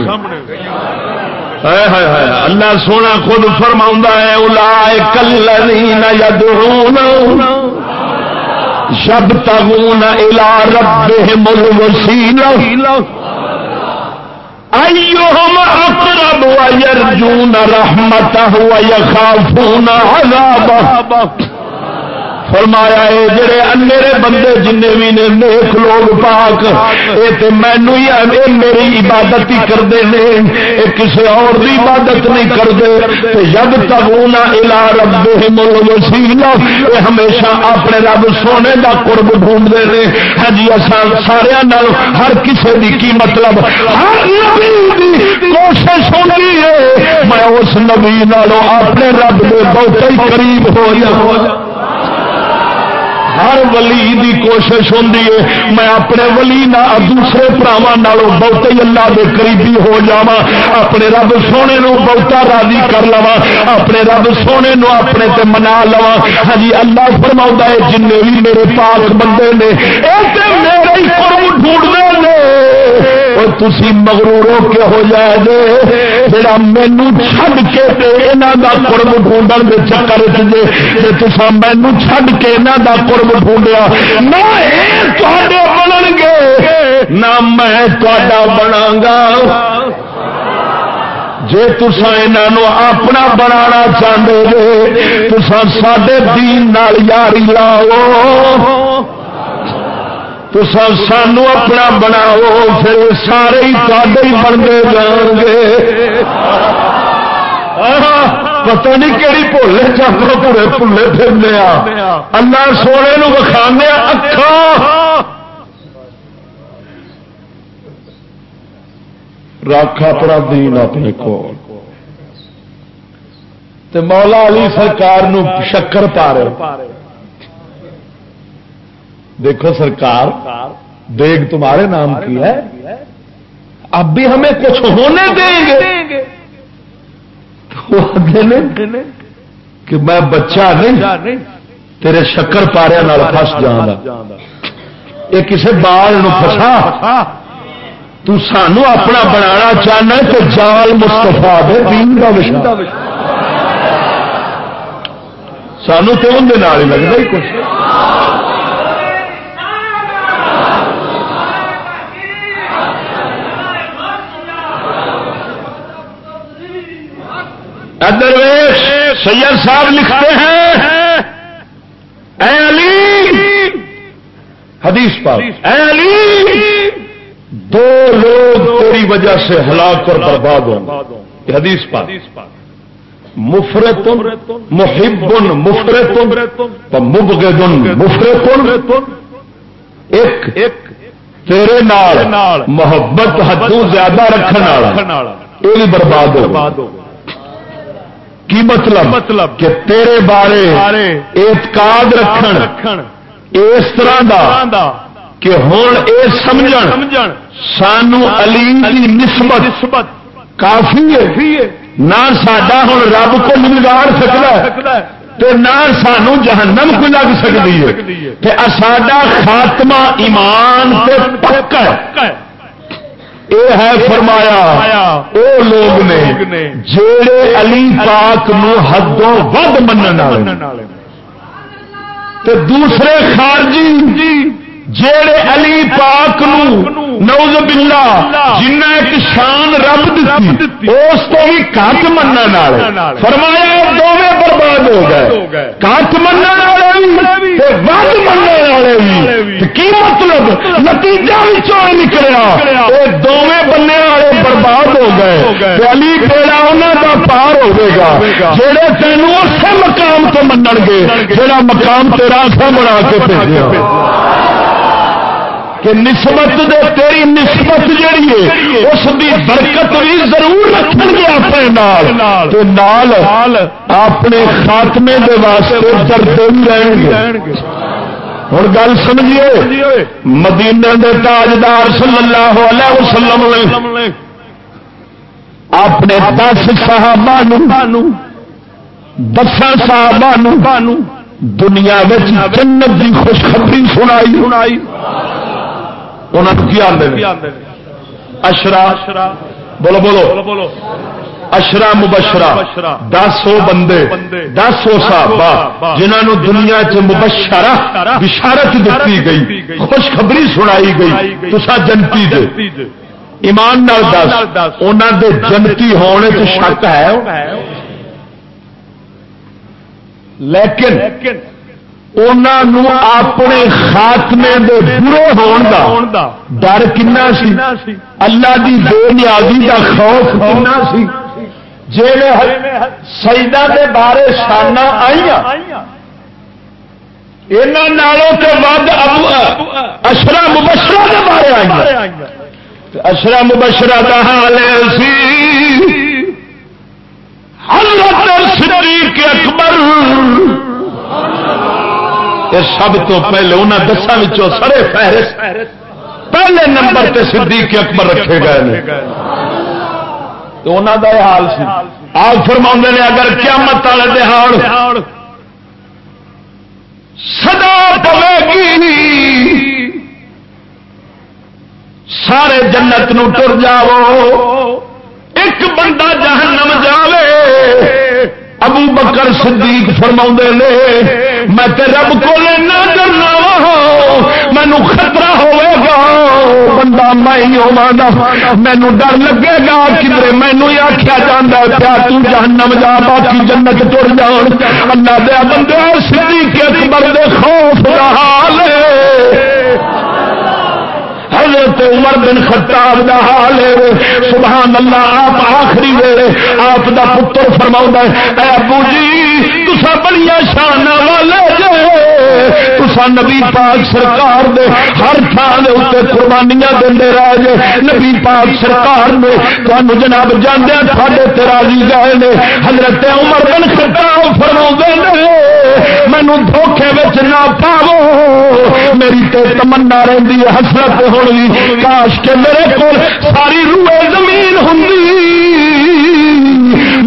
اللہ سونا خود فرما ہے الا کل شب تگون الا رب مل وسیل ایہم اقرب ویرجون رحمتہ ویخافون عذابہ۔ فرمایا ہے، جڑے انیرے بندے جن بھی نے نیک لوگ پاک یہ تو مینو ہی میری عبادت ہی کرتے ہیں کسی اور کی عبادت نہیں کرتے جب تک الا رب وسیلا یہ ہمیشہ اپنے رب سونے کا قرب ڈھونڈتے ہیں ہاں جی سارا ہر کسی کی کی مطلب؟ ہر نبی کوشش ہوتی ہے۔ میں اس نبی نالوں اپنے رب کے بہت ہی قریب ہو جاؤں ہر ولی دی کوشش ہوں میں اپنے ولی نہ دوسرے پراواں بہت ہی اللہ دے قریبی ہو جا اپنے رب سونے نو بہتا راضی کر لوا اپنے رب سونے نو اپنے تے منا لوا ہاں جی، اللہ فرما ہے، جن بھی میرے پاس بندے نے میرے ہی قرب ڈھونڈنے نے۔ اور تھی مغروروں کے ہو جائے گے جڑا مینو چھڈ کے یہاں کا قرب ڈھونڈن کے چکر چے تصا مینو چھڈ کے یہاں کا قرب ڈھونڈیا نہ بنن گے نہ میں تا بنا گا جی تسا یہ اپنا بنا چاہتے جے تسا سڈے دین یاری لاؤ تو سانو اپنا بناؤ، پھر سارے ہی بنتے جان گے پتہ نہیں کہڑی بھولے چاہتے پورے پھلے پھرنے اللہ سونے وکھانے اکھا رکھ اپنا دین اپنے کو مولا علی سرکار نو شکر پا رہے دیکھو سرکار، دیگ تمہارے نام کی ہے، اب بھی ہمیں کچھ ہونے دیں گے۔ کہ میں بچہ نہیں، تیرے شکر پارے پس جانا۔ یہ کسی بال فسا تو سانو اپنا بنا چاہنا تو جال مستفا دے دین کا وشا سانو تو اندر لگتا ہی کچھ؟ درویش، سید صاحب لکھتے ہیں، اے علی، حدیث پاک، اے علی، دو لوگ تیری وجہ سے ہلاک اور برباد ہوں حدیث پاک۔ مفرت محب مفرت مبغض مفرت ایک، تیرے نال محبت حدوں زیادہ رکھنے والا۔ یہ بھی برباد ہو کی مطلب مطلب? کہ تیرے بارے اعتقاد رکھن اس طرح دا کہ ہوں اے سمجھ سانو علی کی نسبت کافی ہے۔ نہ سڈا ہوں رب کو بگاڑ سکتا ہے نہ سانو جہنم کو لگ سکتی ہے۔ ساڈا خاتمہ ایمان پکا یہ ہے فرمایا وہ لوگ نے جڑے علی پاک نو حدوں ود من دوسرے خارجی جیڑے علی پاک نو نوز باللہ جنہ ایک شان رب دیتی اس تو بھی کٹ من فرمایا دونوں برباد ہو گئے۔ کٹ من ود من والے کی مطلب؟ نتیجہ نکلیا۔ یہ دونوں بننے والے برباد ہو گئے۔ علی بیڑا انہوں کا پار ہوگا۔ جہے تینوں اسے مقام تو من گے جہاں مقام تیرا سا بنا کے بھیجا کہ نسبت دے تیری نسبت جیڑی ہے، اس دی برکت بھی ضرور رکھیں گے اپنے نال۔ تو نال اپنے خاتمے دے واسطے ڈرتے بھی رہن گے۔ ہوں گل سمجھیے، مدینہ دے تاجدار صلی اللہ علیہ وسلم نے اپنے دس صحابہ دسا صحابہ دنیا جنت کی خوشخبری سنائی سنائی۔ اشرا۔ بولو بولو۔ اشرا مبشرا دس بندے۔ دس صاحب جنہوں دنیا چ بشارت دیتی گئی۔ خوشخبری سنائی گئی۔ تسا جنتی دے۔ ایمان نال دس۔ انہوں دے جنتی ہونے تو شک ہے۔ لیکن اپنے خاتمے دے برے ہون دا۔ ڈر کنا سی؟ اللہ دی بے نیازی دا خوف کنا سی؟ جیڑے سجدہ دے بارے شانہ آئیاں۔ آئی نالوں کے بعد اشرا مبشرہ دے بارے آئی اشرا مبشرہ کا حال سی۔ حضرت صدیق اکبر۔ سب تو پہلے انہوں دساں سڑے فہرست، پہلے نمبر تے صدیق اکبر رکھے گئے تو انہوں کا یہ حال سی۔ آپ فرما نے اگر قیامت والے دہاڑ سدا پوے گی، سارے جنت نو ٹر جاؤ، ایک بندہ جہنم جاوے۔ ابو بکر صدیق فرما نے، میں رب کو نہ کرنا مینو خطرہ ہوئے گا۔ بندہ میں ہوا مینو ڈر لگے گا۔ کدھر مینو ہی آخیا جا پیا تہنم جا، باقی جنت تر جان۔ اللہ دیا بندے، صدیق اکبر دے خوف حال حضرت عمر بن خطاب دا حال ہے۔ سبحان اللہ آپ آخری ویلے آپ دا پتر فرما اے ابو جی تسا بڑی شان والے جے۔ تسا نبی پاک سرکار دے ہر تھان اتنے قربانیاں دے رہ جے نبی پاک سرکار نے تمہیں جناب جانے تھوڑے تراجی گئے نے۔ حضرت عمر بن خطاب فرما نے مینو دھوکھے بچ نہ پاو میری تے تمنا رہی حسرت ہونی۔ کاش کے میرے کو ساری روئے زمین ہوں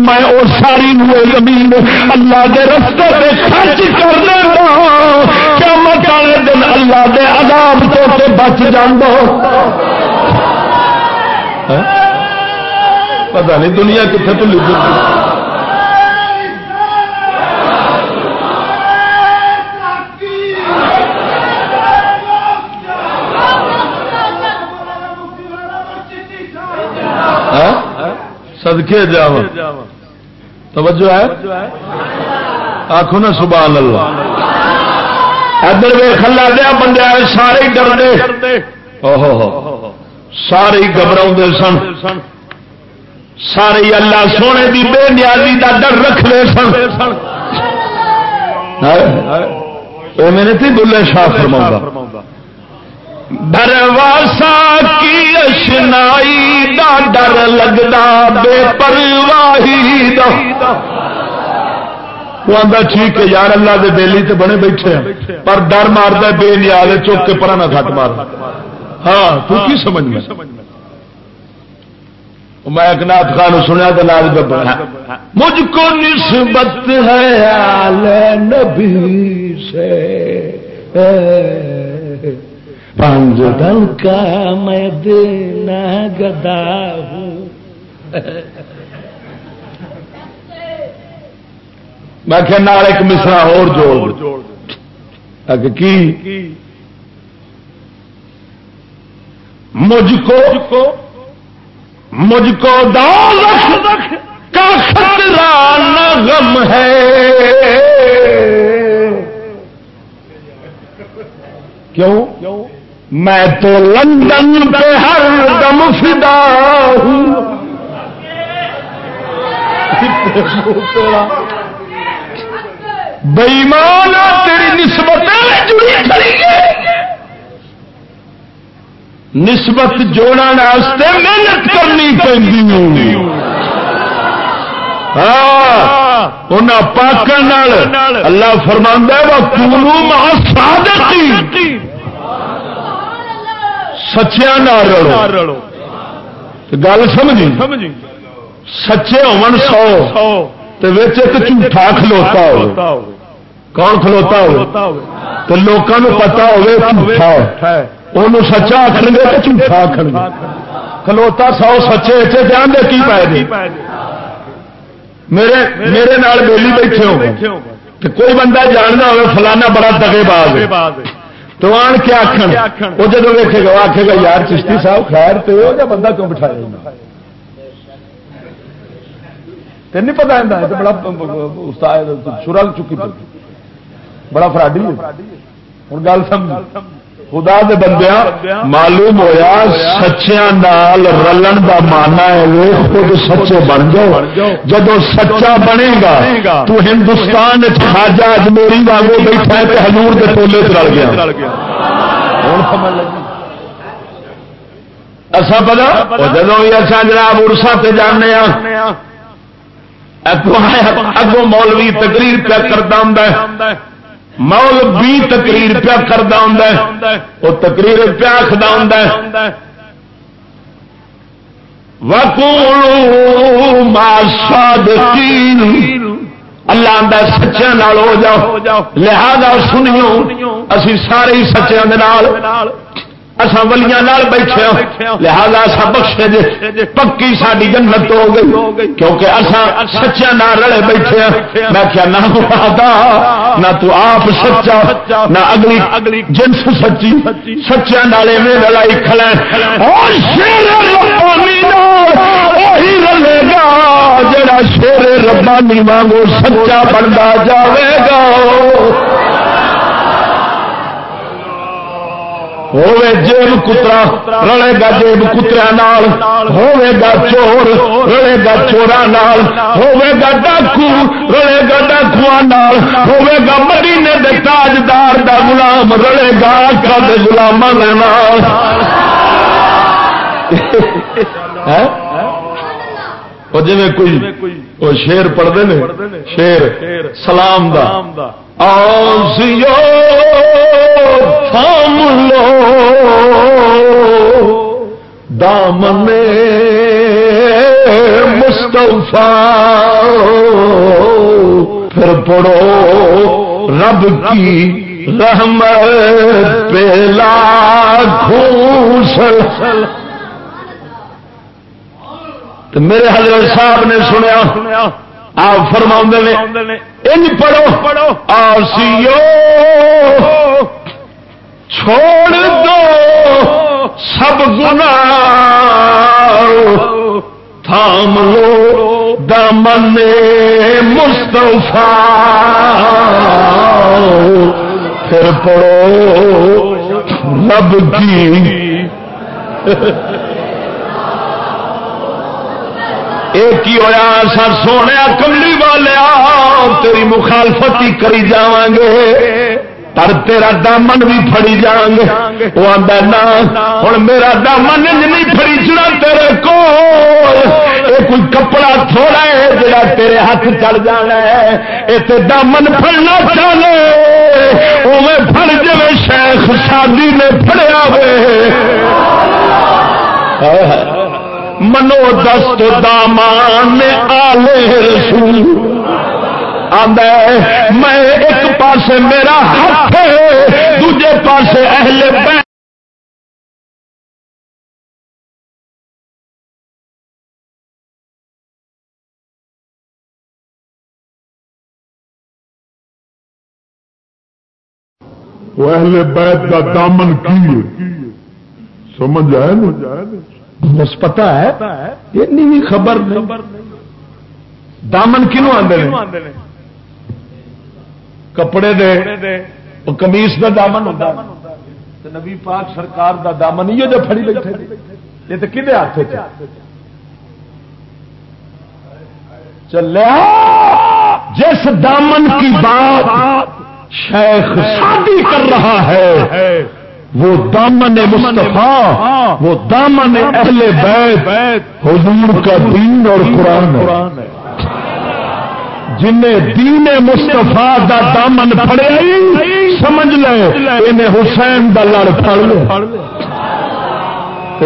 میں وہ ساری روئے زمین اللہ دے رستے پہ خرچ کر دینا کیا مت والے دن اللہ دے عذاب تو بچ جانا ہاں؟ پتا نہیں دنیا کتنے تو لکھ سدکے جا توجہ ہے؟ آخو نا سبحان اللہ۔ ادھر وے کلا دیا بندے سارے ڈرتے۔ سارے گھبرا سن۔ سارے اللہ سونے دی بے نیازی دا ڈر رکھ لے سن میرے تھی بلے شاہ فرما درواسا کی اشنائی دا ڈر لگتا بے پرواہی دا ٹھیک ہے یار اللہ دے بیلی تے بنے بیٹھے ہیں پر ڈر مارتا بے نیال چوک کے پرا نہ کٹ مار ہاں تو کی سمجھ میں میں ایک نات خان سنیا تو لال لاج مجھ کو نسبت ہے آل نبی سے پانچ دل کا میں دینا گدا ہوں میں کہ نال ایک مصرا اور جوڑ۔ کی؟ مجھ کو مجھ کو دولت کا خطرہ نہ غم ہے۔ کیوں؟ میں تو لندن پہ ہر دم فدا ہوں۔ بئیمان تیری نسبت نسبت جوڑا محنت کرنی پی ہاں پاک اللہ فرماندہ سچیا رڑو گل سمجھی سچے ہون سو جھوٹا کھلوتا ہو کون کھلوتا ہو تو لوگوں پتا ہو سچا آخ گے تو جھوٹا آخ گے کھلوتا سو سچے اتنے دھیان دے کی پائے میرے میرے نال بولی بیٹھے ہو کوئی بندہ جاننا ہو فلانا بڑا دگے باز تو آن کے آخر وہ جب ویکے گا آخے گا یار چشتی صاحب خیر تو بندہ کیوں بٹھایا تین نہیں پتا بڑا استاد سرل چکی بڑا فراڈی ہوں گل سمجھ۔ خدا دے بندیا معلوم ہویا سچیا نال رلن دا مانا ہے، وہ خود سچے بن جاؤ۔ جب سچا بنے گا، تو ہندوستان خاجا اجمیری واگو بیٹھا ہے تو ہزور کے ٹولے چل گیا۔ اصا پتا؟ جدو بھی اچھا جناب ارسا تے جانے اگوں مولوی تقریر پہ کرتا ہوں مول بھی تقریر پیا کرتا ہوں وہ تقریر پیا آخر ہوں اللہ آدھا سچیا ہو جاؤ۔ لہذا سنیو اسی سارے سچیا اصا ولیا بیٹھے ہاں۔ لہذا اصا بخشے جی پکی ساری جنت ہو گئی۔ کیونکہ اصا سچا نہ رلے بیٹھے ہاں۔ میں کیا نہ نہ تو آپ سچا، نہ اگلی اگلی جنس سچی۔ سچا نالے میں لڑائی کھڑا رلے گا جڑا شیر ربانی وانگو سچا بنتا جاوے گا۔ ہوے جیب کترا، رلے گا جیب کترا نال ہوے گا چور، رلے گا چورا نال ہوے گا ڈاکو، رلے گا ڈاکو ہوے گا مدینے دے تاجدار دا غلام، رلے گا آقا دے غلاماں دے نال۔ ہاں؟ وہ جی کوئی، وہ شیر پڑھتے ہیں شیر، سلام دا آسیو تھام لو۔ دامن مستفا پھر پڑھو رب کی رحمت پیلا خوشل تو میرے حضرت صاحب نے سنیا سنیا آپ فرما نے ان پڑھو۔ پڑھو۔ آسیو چھوڑ دو سب گنا تھام لو دامن مستفا پھر پڑھو رب کی ایک ہی ہوا سر سونے کملی والے تیری مخالفت ہی کری جا گے۔ پر تیرا دامن بھی فڑی جان گے۔ وہ آدھا نا ہوں میرا دامن نہیں فری چنا تیرے کو کوئی کپڑا تھوڑا ہے جڑا تیرے ہاتھ چل جانا ہے۔ یہ دامن فڑنا چاہے وہ فر جی شیخ شادی نے فڑیا ہوئے منو دست دامان آلے رسول۔ میں ایک پاسے میرا ہاتھ دوجے پاسے اہل بیت۔ وہ اہل بیت کا دامن کی سمجھ آئے نا؟ بس پتا ہے بھی خبر دامن کنو آدھے کپڑے دے کمیس کا دامن ہوتا نبی پاک سرکار دا دامن یہ جو پڑی بیٹھے یہ تو کھے ہاتھ چلیا جس دامن کی بات شیخ شادی کر رہا ہے وہ دامن مصطفیٰ وہ دامن اہل بیت حضور کا دین اور قرآن ہے۔ جنہیں دین مستفا دا دامن پڑے سمجھ لے انہیں حسین دا لڑ پڑ لے۔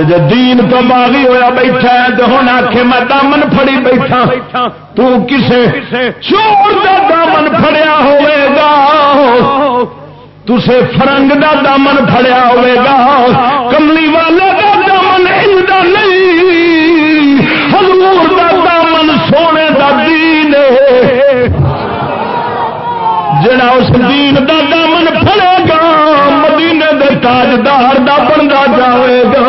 جی دین تو باغی ہوا بیٹھا ہے تو ہوں آخ میں دامن فڑی بیٹھا۔ تو کسے چور دا دامن فڑیا ہوئے گا۔ تسے فرنگ دا دامن فڑیا ہوئے گا۔ کملی والے جڑا اس دین دا دامن پھڑے گا، مدینے دے تاجدار دا بنتا جائے گا۔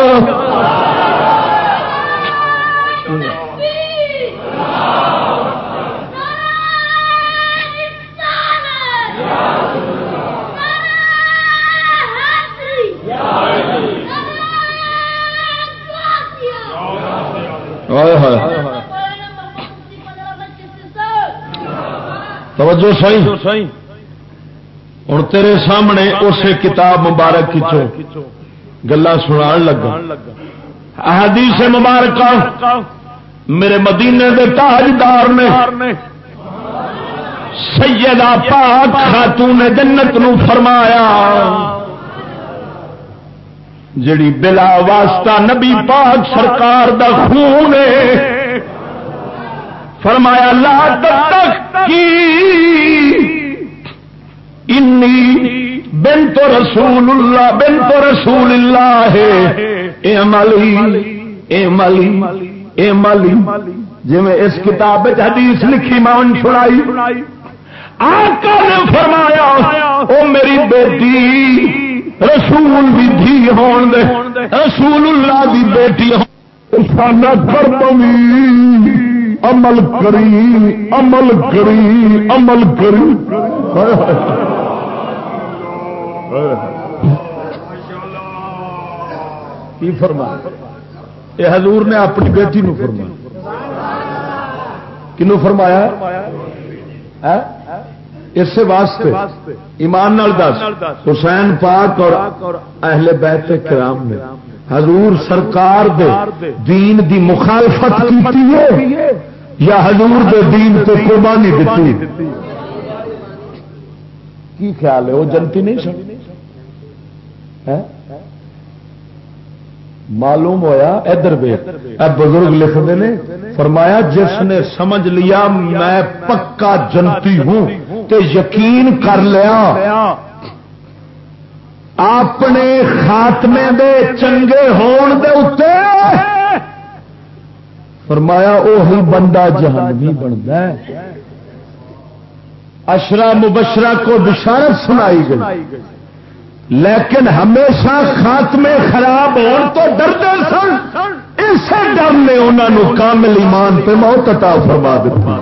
توجہ صحیح ہوں تیرے سامنے اسے کتاب مبارک گلا سنا لگا احادیث مبارک میرے مدینے دے تاجدار نے سیدہ پاک خاتون جنت نو فرمایا۔ جڑی بلا واسطہ نبی پاک سرکار دا خون فرمایا، لا تک کی انی بن تو رسول اللہ بن تو رسول اللہ ہے اے مالی اے مالی اے مالی جی میں اس کتاب حدیث لکھی مان چھڑائی آقا نے فرمایا، او میری بیٹی، رسول بھی دھی ہون دے، رسول اللہ دی بیٹی ہون کر عمل کری عمل کری عمل کری. کی فرما یہ حضور نے اپنی بیٹی نو فرمایا۔ کنو فرمایا؟ ہاں؟ اس واسطے، ایمان نال دس۔ حسین پاک اور اہل بیت کرام نے حضور سرکار دے دین دی مخالفت کی یا حضور دے دین تے قربانی دیتی کی خیال ہے؟ وہ جنتی نہیں سمجھ معلوم ہویا؟ ادھر بزرگ لکھتے ہیں فرمایا، جس نے سمجھ لیا، میں پکا جنتی ہوں تو یقین کر لیا۔ اپنے خاتمے دے چنگے ہون دے اتے۔ فرمایا وہی بندہ جہانوی بنتا ہے۔ اشرا مبشرہ کو بشارت سنائی گئی۔ لیکن ہمیشہ خاتمے خراب ہون تو ڈرتے سن۔ اسے ڈر نے انہوں کامل ایمان پہ موت عطا فرما دیتی۔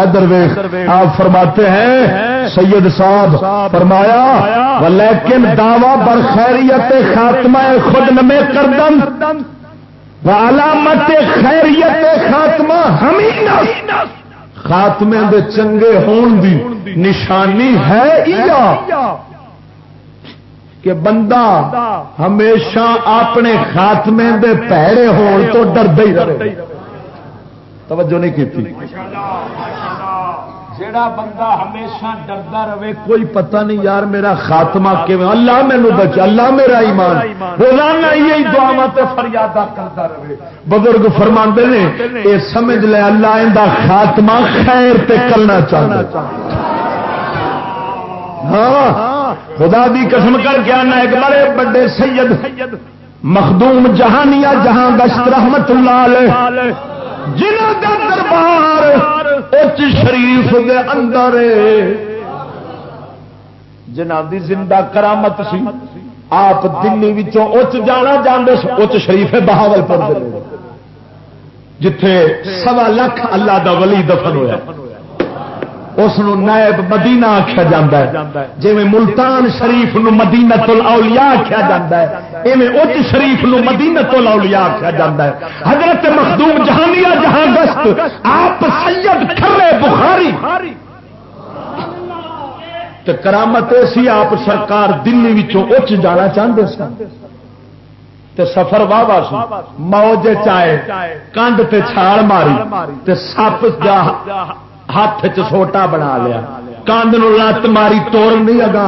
ادھر آپ فرماتے ہیں، سید صاحب فرمایا لیکن دعوی بر خیریت خاتمہ خود نمے کردن علامت خیریت خاتمہ ہمیں خاتمے دے چنگے ہون دی نشانی ہے کہ بندہ ہمیشہ اپنے خاتمے دے پیڑے ہون تو ڈر ہی رہے۔ توجہ نہیں کی جڑا بندہ ہمیشہ ڈردا رہے، کوئی پتہ نہیں یار میرا خاتمہ اللہ مینو بچا اللہ میرا ایمان۔ روزانہ یہی دعا فریادہ کرتا رہے۔ بزرگ فرما نے یہ سمجھ لے اللہ ان خاتمہ خیر تے کرنا چاہتا ہاں۔ خدا دی قسم کر کے آنا ایک بڑے بڑے سید مخدوم جہانیا جہاں گشت رحمت اللہ علیہ جنہوں کا دربار اچ شریف دے اندر جنہ دی زندہ کرامت سی، آپ دلی اچ جانا جانے اچ شریف بہاول پڑ جتھے سوا لکھ اللہ دا ولی دفن ہوا اس نائب مدینہ آخیا جا جی ملتان شریف نو مدینہ اولیاء آخیا جا ایویں اچ شریف نو مدینہ اولیاء آخیا جا حضرت مخدوم جہانیہ جہاں گست آپ سید کھرے بخاری۔ تو کرامت ایسی آپ سرکار دلی اچ جانا چاہتے سن۔ تے سفر واہ واہ موج چائے کنڈ تے چھال ماری۔ تے سپ ہاتھ چھوٹا بنا لیا۔ کاند لت ماری توڑ نہیں اگا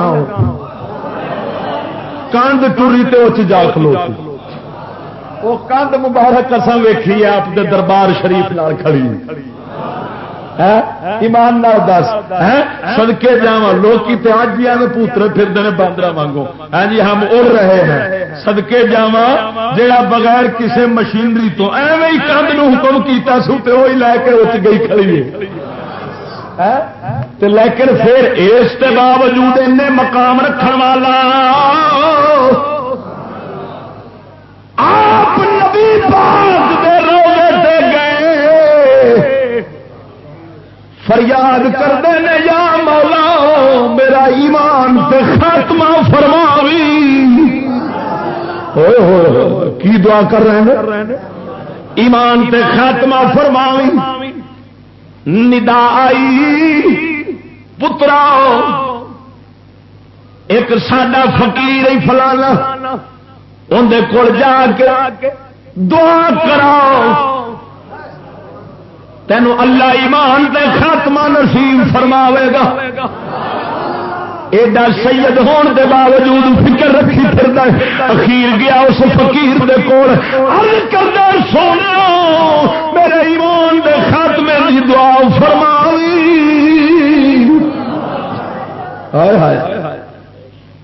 کاند ٹوری تو جا کلو وہ کند مبارک اصل ویکھی آپ کے دربار شریف نال کھڑی۔ ہاں؟ ایمان دس۔ ہاں؟ سدکے جا لوگ اج بھی پوتر پھر باندرا مانگو ہاں جی ہم اڑ رہے ہیں۔ سدکے جا جا بغیر کسی مشینری تو ایویں کند حکم کیا سو تو وہی لے کے اچ گئی کھڑی ہے۔ لیکن پھر اس کے باوجود ان مقام رکھنے والا آپ نبی پاک دے روزے تے گئے۔ فریاد کرتے ہیں یا مولا، میرا ایمان تے خاتمہ فرماوی۔ کی دعا کر رہے ہیں؟ ایمان تے خاتمہ فرماوی۔ ندا آئی پترا، ایک ساڈا فکیر ہی فلانا اندر کول جا کے دعا کراؤ تینوں اللہ ایمان دے خاتمہ نصیب فرماوے گا۔ ایڈا سید ہون دے باوجود فکر رکھی پھر اخیر گیا اس فقیر دے کول۔ عرض کردہ سونا میرے ایمان دے خاتمے کی دعا فرماوی۔ ہائے ہائے۔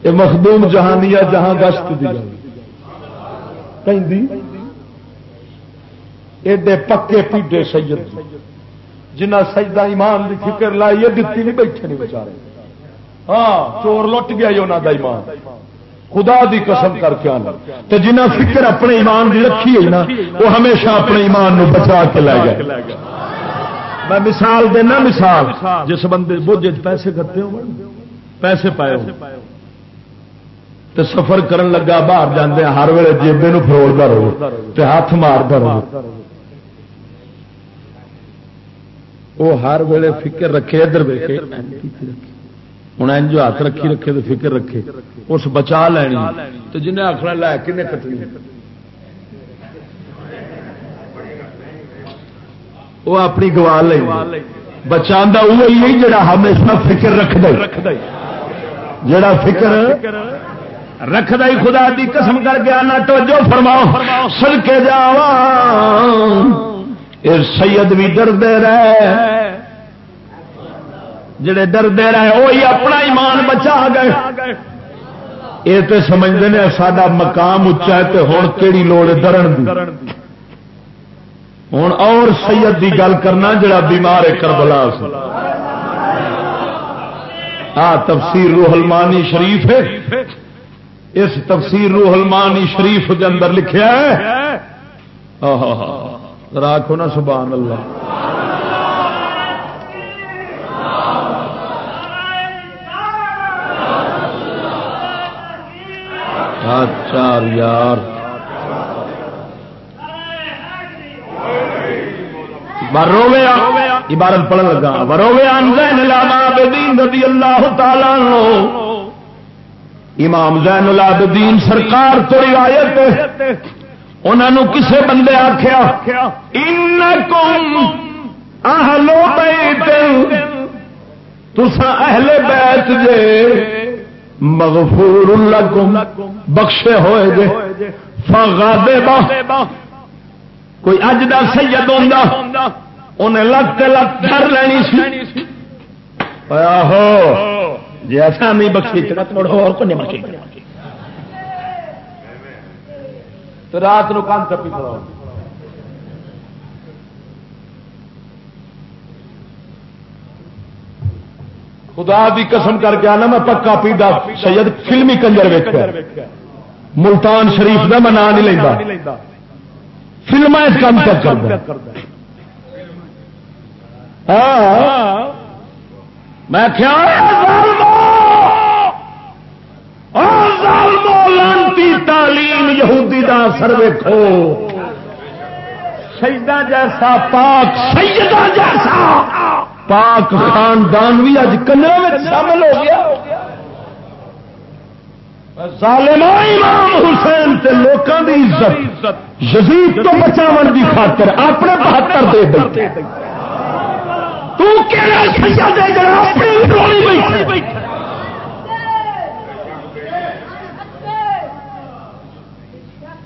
یہ مخدوم جہانیا جہاں گشت دی ایڈے پکے پیڈے سید جنہ سجدہ ایمان کی فکر لائی ہے دتی نہیں، بیٹھے نہیں بچارے ہاں چور لٹ گیا انہوں کا ایمان۔ خدا دی قسم کر کے آنا۔ تو جنہ فکر اپنے ایمان کی رکھی ہے نا، وہ ہمیشہ اپنے ایمان نو بچا کے لے گئے۔ میں مثال دینا، مثال، جس بندے بوجھ پیسے کرتے ہو، پیسے پائے تو سفر کرن لگا، باہر جانے ہر ویلے جیبے فروڑتا رہو تو ہاتھ مارتا رہو۔ وہ ہر ویلے فکر رکھے، ادھر ویکے ہوں جو ہاتھ رکھی رکھے تو فکر رکھے اس بچا لینی تو جنہیں آخر لے کن کٹنی وہ اپنی گوا لے بچا وہی جڑا ہمیشہ فکر رکھ دے جڑا فکر رکھ ہی خدا دی قسم کر کے آنا تو جو فرماؤ سل کے جا سید بھی ڈردے رہے جڑے ڈردے رہے وہی اپنا ایمان بچا گئے۔ یہ تو سمجھتے ہیں سڈا مقام اچا ہے تو ہوں کہڑی لوڑ درن ہوں اور سید کی گل کرنا جڑا بیمار ہے کربلا ہاں تفسیر روح المانی شریف ہے۔ اس تفسیر روح المانی شریف کے اندر لکھا ہے۔ راکھو نا، سبحان اللہ۔ سات چار یار۔ عبارت پڑھن لگا۔ زین العابدین رضی اللہ تعالی امام زین العابدین سرکار تو روایت انہوں کسے بندے آخیا ان کم بیت تسا اہل بیت جے۔ مغفور لکم، بخشے ہوئے جے فغاضبا کوئی اج دا سید ہوندا، انہیں لگ تے لگ ڈر لینی سی۔ آہو جی ایسا نہیں بخشی تو تھوڑا اور کو نہیں بخشی؟ تو رات نو کام کپی کرو خدا دی قسم کر کے آنا، میں پکا پیڈا سید فلمی کنجر ویک ملتان شریف کا میں نام نہیں لینا فلم کام کر ہاں۔ میں کیا لانتی تعلیم یہودی دا سر ویکو سجدہ جیسا پاک، سیدہ جیسا۔ پاک خاندان بھی اج کنیا شامل ہو گیا۔ امام حسین تے لوکاں دی عزت، یزید تو بچاون دی خاطر اپنے بہتر دے دے تو کہڑا سید ہے جڑا اپنی ٹولی بیٹھا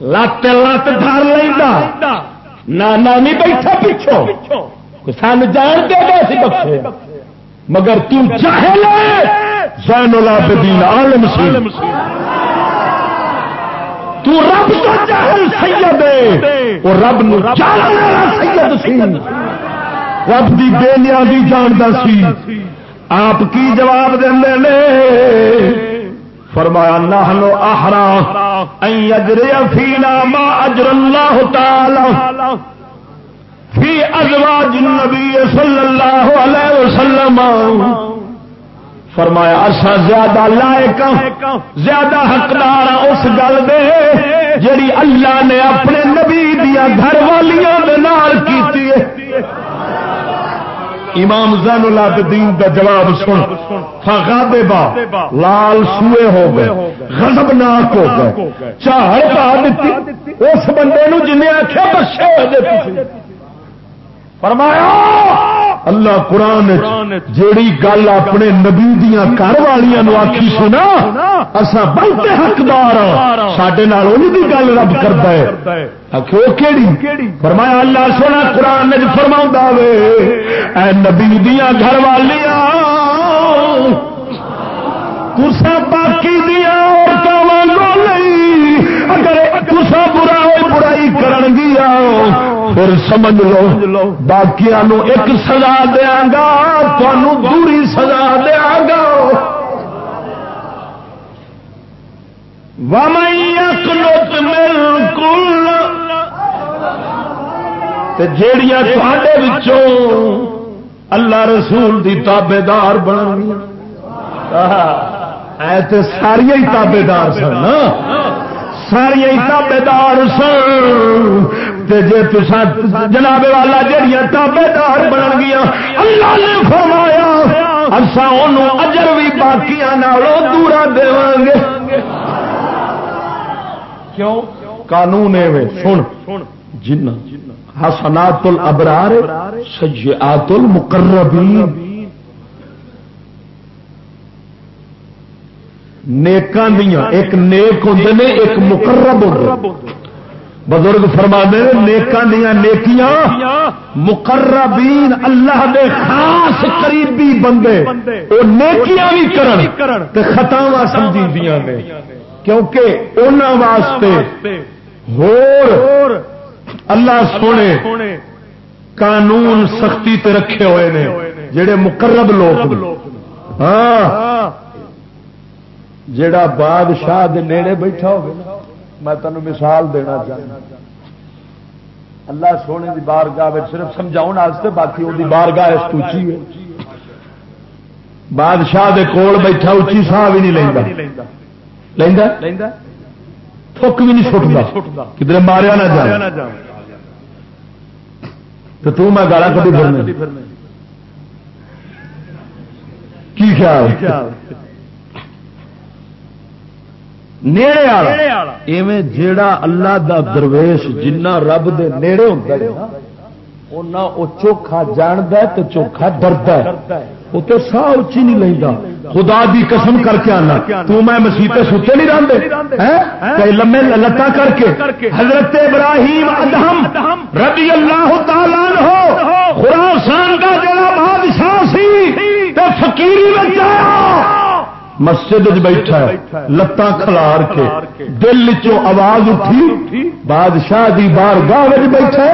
لت لت دھر لینا نانا نہیں بیٹھا پیچھو سان جان دے گا بخشے مگر تم چاہے زین العابدین، عالم سی۔ تو رب تو جاہل سید ہے۔ وہ رب نو جاننے والا سید سی۔ رب دی بے نیازی جاندا سی۔ آپ کی جواب دے لے فرمایا نحنو احرا ان یجری فینا ما اجر اللہ تعالی۔ فی ازواج النبی صلی اللہ علیہ وسلم. فرمایا اصا زیادہ لائق، زیادہ حقدار اس گل دے جڑی اللہ نے اپنے نبی دیا گھر والیاں دے نال کیتی ہے۔ امام زین العابدین دا جواب سن فغاضبا لال سوئے ہو گئے، غضبناک ہو گئے، چاہر پا دیتی، اس بندے نو جنہیں آخیا بخشے ہو جائے فرمایا اللہ قرآن جیڑی گل اپنے نبی دیا گھر والوں آخی سنا اصا بہت حقدار سڈے دی گل رب کرتا ہے۔ فرمایا اللہ سونا قرآن فرما وے اے نبی دیا گھر والیاں تسا باقی دیا اگر تسا برا برائی کرن گیا پھر سمجھ لو باقی ایک سزا دیا گا تمہوں دوری سزا دیا گا۔ جیڑیاں اللہ رسول دی تابے دار بن ساریا ہی تابے دار سن ساریا تابے دار سن۔ جی جناب والا جہیا تابے دار بن گیا اللہ نے فرمایا اصا اجر بھی باقی دورا دے گے۔ کیوں؟ قانون سن جن حسنات الابرار سیئات المقربین نیکاں دیا ایک نیک ہوں نے، ایک مقرب ہوں بزرگ فرما دے نیکاں دیا نیکیاں، مقربین اللہ دے خاص قریبی بندے، وہ نیکیاں بھی کرن تے خطاواں سمجھی دیا نے۔ کیونکہ انہاں واسطے ہور اللہ سونے قانون سختی تے رکھے ہوئے نے، جڑے مقرب لوگ ہاں جڑا بادشاہ دے نیڑے بیٹھا ہوگا۔ میں تینوں مثال دینا چاہتا اللہ سونے دی بارگاہ صرف سمجھاؤ باقی وہ بارگاہ اچھی ہے۔ بادشاہ دے کول بیٹھا اچھی ساہ بھی نہیں لینا تھک بھی نہیں سٹتا کدھر ماریا نہ جا تو تو میں گالا کبھی کی خیال؟ نیڑے والا۔ ایویں جیڑا اللہ دا درویش جنہ رب دے نیڑے ہوتا ہے وہ چوکھا جاند تو چوکھا ڈرد ہے۔ وہ تو سا اچھی نہیں لینا خدا دی قسم کر کے آنا۔ تو میں مسیطے ستے نہیں رہتے لمے لتا کر کے۔ حضرت ابراہیم ادہم رضی اللہ تعالیٰ ہو خراسان کا جڑا بادشاہ سی تو فقیری بچا مسجد بیٹھا لتاں کھلار کے۔ دل چو آواز اٹھی، بادشاہ دی بار گاہ بیٹھا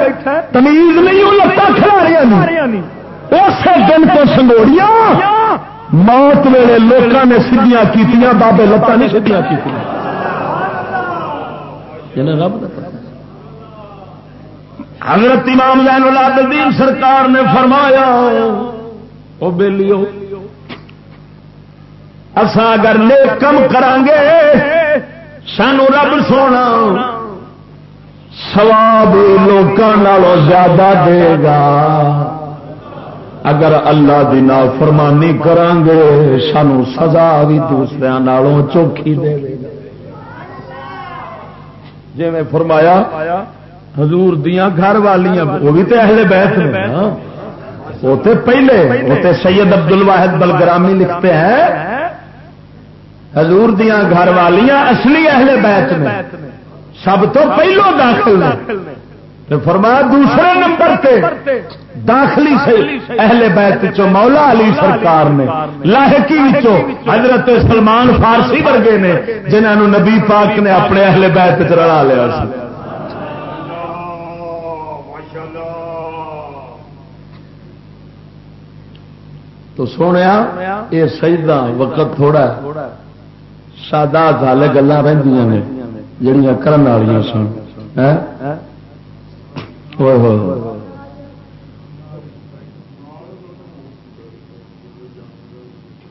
تمیز نہیں لتاں کھلاریا اسی دن تو سنگوڑیا موت ویلے لوگوں نے سدیاں کیتیاں، بابے لتاں نہیں سدیاں کی یعنی حضرت امام زین العابدین سرکار نے فرمایا، او بیلیو اسا اگر نیک کم کران گے سانو رب سونا سواب لوگوں زیادہ دے گا۔ اگر اللہ دی فرمانی کران گے سانو سزا بھی دوسرے نالوں چوکھی دے جی میں فرمایا، حضور دیا گھر والیاں، وہ بھی تو اہل بیت نے وہ تو پہلے، وہ تو سید عبد الواحد بلگرامی لکھتے ہیں۔ حضور دیا گھر والیاں اصلی اہل بیت میں۔ سب تو پہلو داخل تو فرمایا دوسرے نمبر پہ داخلی سے اہل بیت چو مولا علی سرکار نے۔ لاہکی حضرت سلمان فارسی ورگے نے جنہوں نبی پاک نے اپنے اہل بیت رلا لیا تو سونے یہ سجدہ وقت تھوڑا سادہ گل گلا رہی جہیا کرن والی سن۔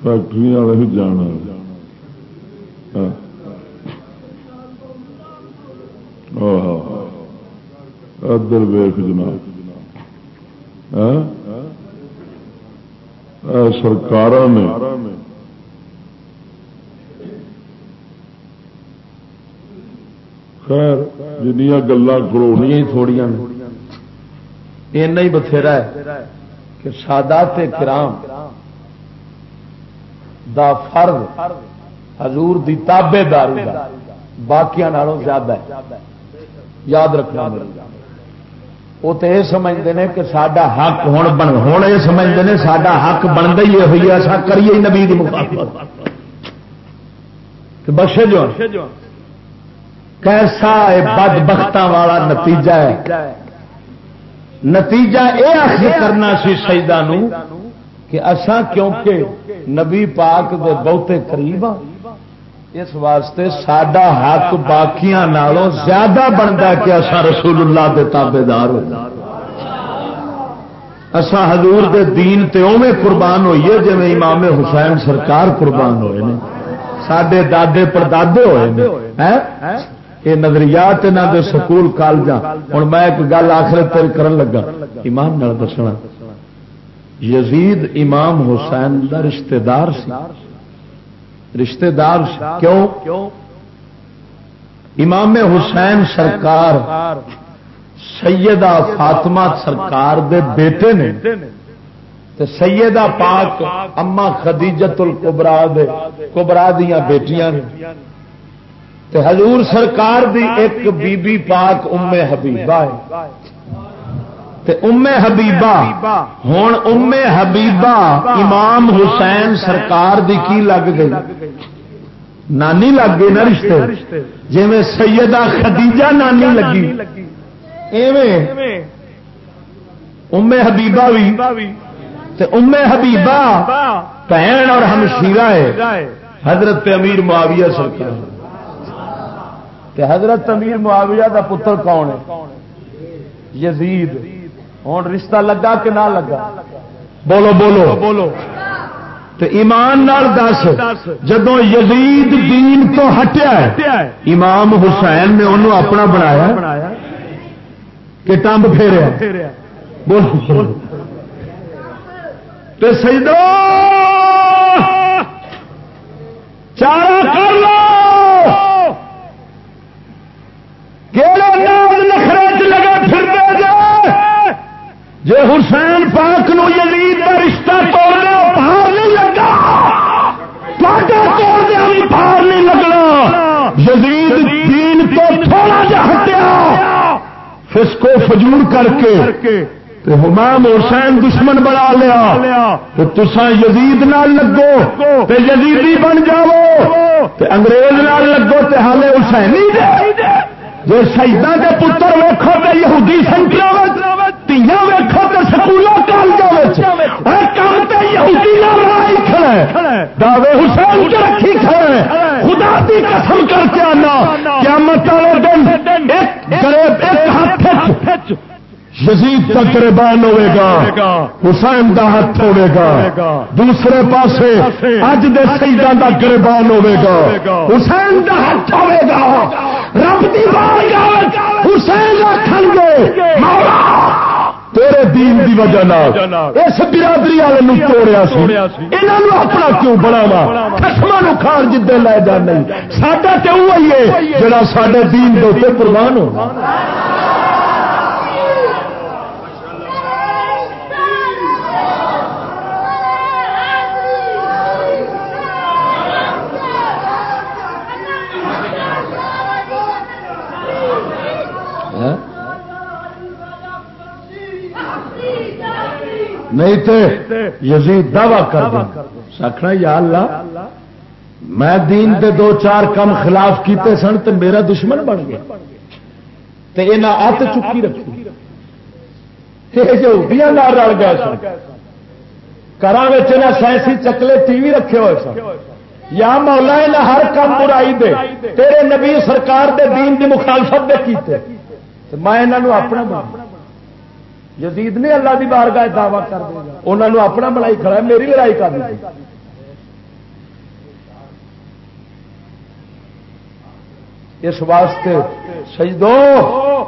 فیکٹری والے جانا ہاں۔ ہاں۔ ادھر ویخ جناب۔ سرکار نے خیر جنیا گلا کروڑیاں ہی تھوڑیاں ایسا ہی بتھیرا ہے کہ سادات کرام دا فرض حضور دی تابے داری دا باقیا زیادہ ہے یاد رکھنا میرے وہ تو یہ سمجھتے ہیں کہ سڈا حق ہوں بن ہوں یہ سمجھتے ہیں سڈا حق بنتا ہی یہ ہوئی ایسا کریے نبی بخشے جو کیسا بد بخت والا نتیجہ ہے؟ نتیجہ یہ آخر کرنا سی سجدہ کہ اساں کیونکہ نبی پاک دے بہتے قریب ہاں اس واسطے سڈا حق باقیاں نالوں زیادہ بنتا کہ اصا رسول اللہ دے تابے دار ہو اسا حضور دے دین تے اوے قربان ہوئیے جی امام حسین سرکار قربان ہوئے نے سڈے دادے پردادے ہوئے یہ نظریات یہاں دے سکول کالجا ہوں میں ایک گل آخر تیر کرن لگا۔ ایمان نال دسنا۔ یزید امام حسین کا رشتے دار سی۔ رشتے دار کیوں؟ امام حسین سرکار سیدہ فاطمہ سرکار دے بیٹے نے۔ تے سیدہ پاک اما خدیجت القبرا دے کبرا دیا بیٹیاں نے۔ تے حضور سرکار دی ایک بی بی پاک ام حبیبہ ہے۔ تے ام حبیبہ ہوں ام حبیبہ امام حسین سرکار دی کی لگ گئی؟ نانی لگ گئی نا رشتے؟ جی میں سیدہ خدیجہ نانی لگی۔ ایویں ام حبیبہ بھی تے ام حبیبہ بہن اور ہمشیرہ ہے۔ حضرت امیر معاویہ سرکار۔ تے حضرت امیر معاویہ دا پتر کون ہے؟ یزید۔ ہوں رشتہ لگا کہ نہ لگا؟ بولو بولو۔ بولو تو ایمان نال دس جدو یزید دین تو ہٹیا امام حسین نے انہوں اپنا بنایا کہ ٹمب پھیریا۔ بولو تو سجدو چارا کر لو۔ لگا جے حسین پاک نو یزید کا رشتہ توڑنا باہر نہیں لگا۔ پاٹا توڑدیا باہر نہیں لگنا۔ یزید دین تو تھوڑا جا ہٹیا۔ فسکو فجور کر کے امام حسین دشمن بنا لیا۔ تو تسا یزید نال لگو تے یزیدی بن جاؤ۔ تے انگریز نال لگو تے حالے حسینی دے۔ جی شہیدان کے پتر ویکو تو یہودی سنکھیا دیا ویکو تو سکولوں کالجوں کام تے یہودی لڑائی کھڑے۔ دعوے حسین کے رکھی کھڑے۔ خدا کی قسم کر کے آنا۔ قیامت والے دن ایک ہاتھ یزید کا قربان ہوئے گا حسین دا ہاتھ ہوئے گا۔ دوسرے پاسے اج دے شہیدان دا قربان ہوئے گا۔ حسین دا ہاتھ ہوئے گا۔ رب دی بارگاہ حسین رکھن گے۔ مولا، تیرے دین دی وجہ نال اس برادری والے نو توڑیا انہوں اپنا کیوں بناوا خسما کھان جدے لے جانا ساڈا تو وہی ہے جڑا سڈے دین دے اوپر قربان ہو۔ سبحان اللہ نہیں تو یزید دعوی کر دیں۔ سکھنا یا اللہ، میں دین دے دو چار کم خلاف کیتے سن تو میرا دشمن بن گیا۔ تو یہ ات چکی رکھی رل گئے سن۔ گھر سائنسی چکلے ٹی وی رکھے ہوئے سن۔ یا مولا نہ ہر کام برائی دے۔ تیرے نبی سرکار دے دین دی مخالفت دے کیتے۔ میں انہوں اپنا بنا یزید نے اللہ دی بارگاہ دعوی کر دے گا انہوں نے اپنا بڑائی کھڑا ہے، میری لڑائی کر دی۔ اس واسطے سجدو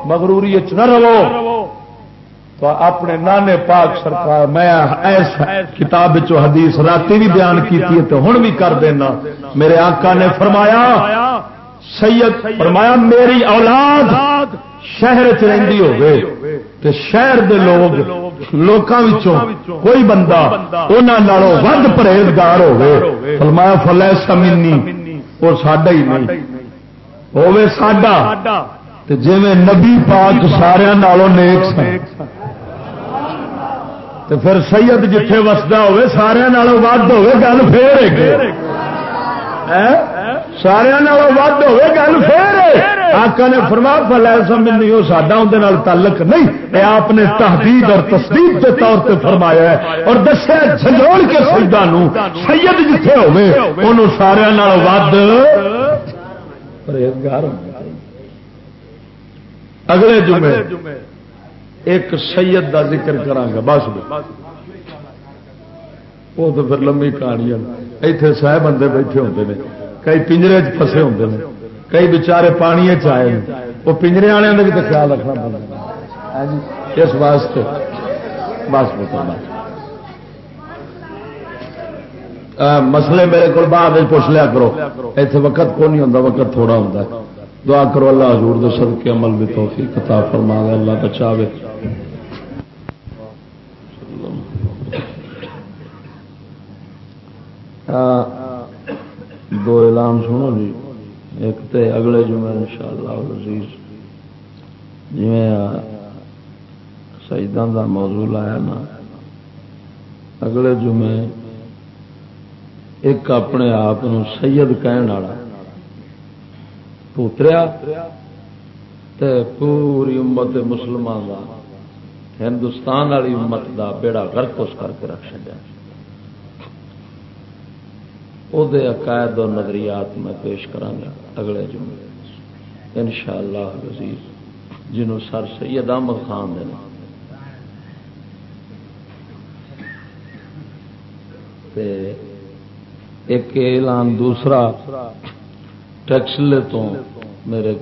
مغروری نہ رہو۔ تو اپنے نانے پاک سرکار، میں ایسا کتاب چو حدیث رات بھی بیان کی تو ہوں بھی کر دینا۔ میرے آقا نے فرمایا، سید فرمایا، میری اولاد شہر چی ہو شہر دے لوگ لوگوں کوئی بندہ انہوں ود پرہیزگار ہوئے فلمایا فلے سمینی وہ ساڈا ہی نہیں۔ ہوے ساڈا۔ جی نبی پاک سارا نیک تو پھر سید جتھے وسدا ہوے سارا ود ہوے گل پھر سارا ود ہوئے گل پھر۔ آقا نے فرما فل سمجھ وہ سڈا اندر تعلق نہیں۔ اے آپ نے تحدید اور تصدیق کے طور پہ فرمایا ہے۔ اور دسیا جھجوڑ کے سجدہ سید جتھے ہوئے انہوں سارا ود پرہیزگار۔ اگلے جمعے ایک سید دا ذکر کرا گا بس۔ وہ تو پھر لمبی کہانی اتنے سہ بندے بیٹھے ہوتے ہیں کئی پنجرے فسے ہوتے ہیں کئی بچارے پانی چائے وہ پنجرے والے کا بھی تو خیال رکھنا پڑتا ہاں جی، اس واسطے۔ بس بس مسئلے میرے کو بعد پوچھ لیا کرو۔ اتنے وقت کو نہیں ہوتا وقت تھوڑا ہوتا دعا کرو اللہ حضور دو سب کے عمل بھی توفیق کتاب فرما دے اللہ بچاوے۔ دو اعلان سنو جی ایک تو اگلے جمعے ان شاء اللہ عزیز۔ جی شہیدان کا موضوع لایا نا، اگلے جمعے ایک اپنے آپ سید کہن والا پوتریا پوری امت مسلمان کا ہندوستان والی امت کا بیڑا گرک اس کر کے رکھ چڑیا وہ عقائد اور نظریات میں پیش کرا اگلے جمعے ان شاء اللہ وزیر جنہوں سر سید احمد خان دے ایک اعلان دوسرا ٹیکسلے تو میرے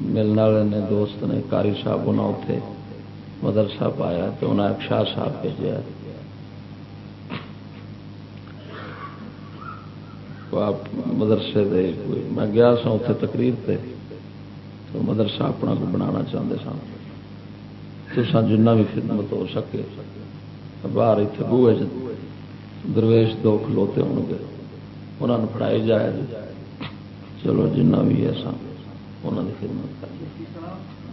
ملنے والے نے دوست نے کاری صاحب انہیں اتنے مدرسہ پایا تو انہیں ایک شاہ صاحب بھیجا آپ مدرسے دے میں گیا سا اتنے تقریر پہ تو مدرسہ اپنا کو بنا چاہتے سن۔ تو جنہ بھی خدمت ہو سکے۔ باہر اتنے بوے درویش دو کھلوتے ہو گے۔ انہوں نے پڑھائی جائے چلو جنہ بھی ہے سن انہوں کی خدمت کر۔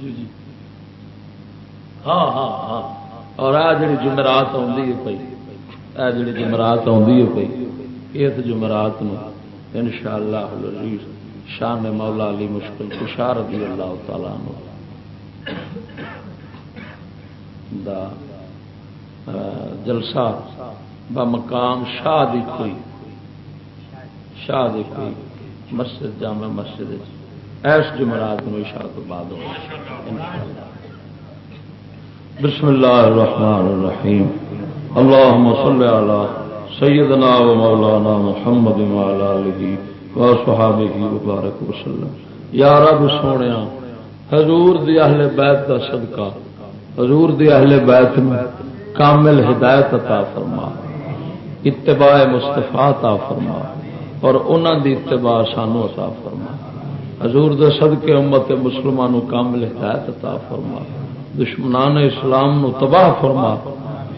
جی جی۔ ہاں ہاں ہاں۔ اور آ جڑی جمعرات آئی آ جڑی جمعرات آئی اس جمعرات ان شاء اللہ شان مولا علی مشکل کشار رضی اللہ تعالی تعالیٰ دا جلسہ بمقام شاہ دی کوئی، شاہ دی کوئی مسجد، جامع مسجد ایس جمعرات میں شاہ تو بعد ہو۔ بسم اللہ الرحمن الرحیم۔ اللهم صل على سیدنا و مولانا محمد وعلى آلہ و صحابہ وسلم یا رب سونیا، حضور دی اہل بیت دا صدقہ، حضور دی اہل بیت میں کامل ہدایت عطا فرما۔ اتباع مستفا عطا فرما اور انہوں دی اتباع سانو عطا فرما۔ حضور دے صدقے امت مسلمانوں کامل ہدایت عطا فرما۔ دشمنان اسلام نو تباہ فرما۔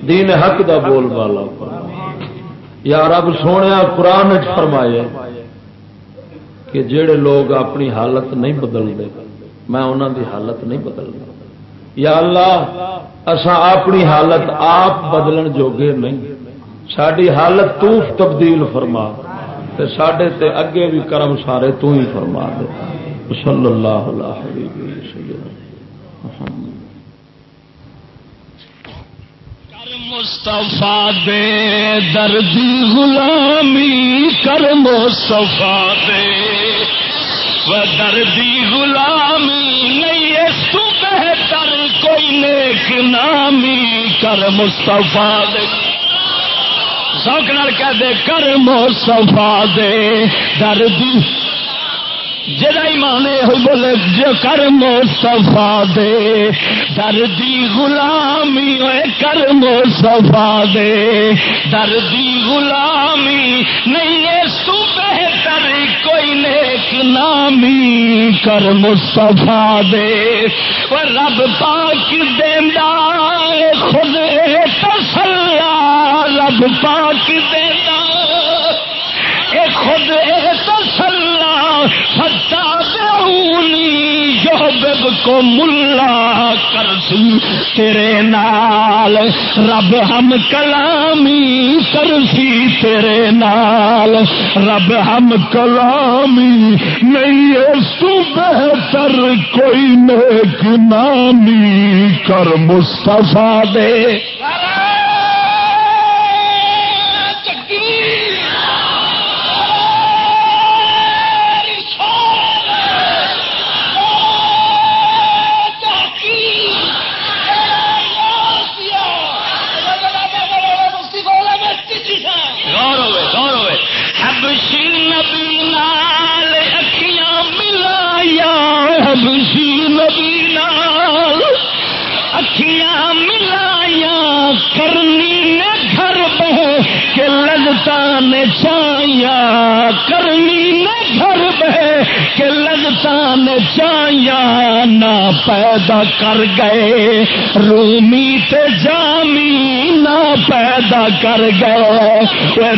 دین حق دا بول بالا فرما۔ یا رب سونے، قرآن فرمایا کہ جڑے لوگ اپنی حالت نہیں بدلتے میں انہوں دی حالت نہیں بدلتا یا اللہ اسا اپنی حالت آپ بدلن جوگے نہیں۔ ساری حالت تو تبدیل فرما تے سڈے تے اگے بھی کرم سارے تو ہی فرما دے۔ صلی اللہ علیہ مصطفیٰ دے دردی غلامی کر مصطفیٰ دے۔ و دردی غلامی نہیں اس تو بہتر کوئی نیک نامی کر مستفا دے۔ سوکھ کہہ دے، کر مستفا دے۔ دردی جا مانے ہوئی بولے، جو کر مو دے۔ دردی غلامی، ہوئے کر مو دے۔ دردی غلامی، نہیں ہے سو بہتر، کوئی نیک نامی کر مصطفا دے۔ وہ رب پاک دینا خود تسلا رب پاک دینا خود تسلا کو ملا کر سی تیرے نال، رب ہم کلامی کر سی تیرے نال۔ رب ہم کلامی نہیں سو بہتر کوئی نیک نامی کر مستفا دے۔ آخیا ملایا کرنی نے گھر بہ کہ لگتا نے چایا کرنی نے گھر بہ کہ لگتا نے چایا نہ پیدا کر گئے رومی تے جامی، نہ پیدا کر گئے۔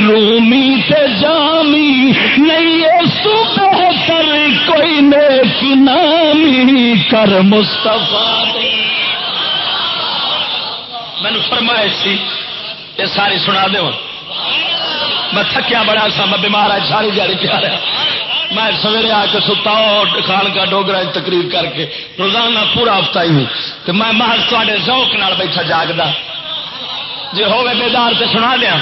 رومی تے جامی، نہیں سو کر کوئی نیک نامی۔ کر مستفی مینو فرمائش سی یہ ساری سنا دو میں تھکیا بڑا سا، میں بیمار آج ساری دیہی پیا رہا میں سویرے آ کے ستا خان کا ڈوگرا تقریر کر کے روزانہ پورا ہفتہ ہی تو میں محض تے ذوق نال بیٹھا جاگتا جی ہوے بیدار سے سنا دیا۔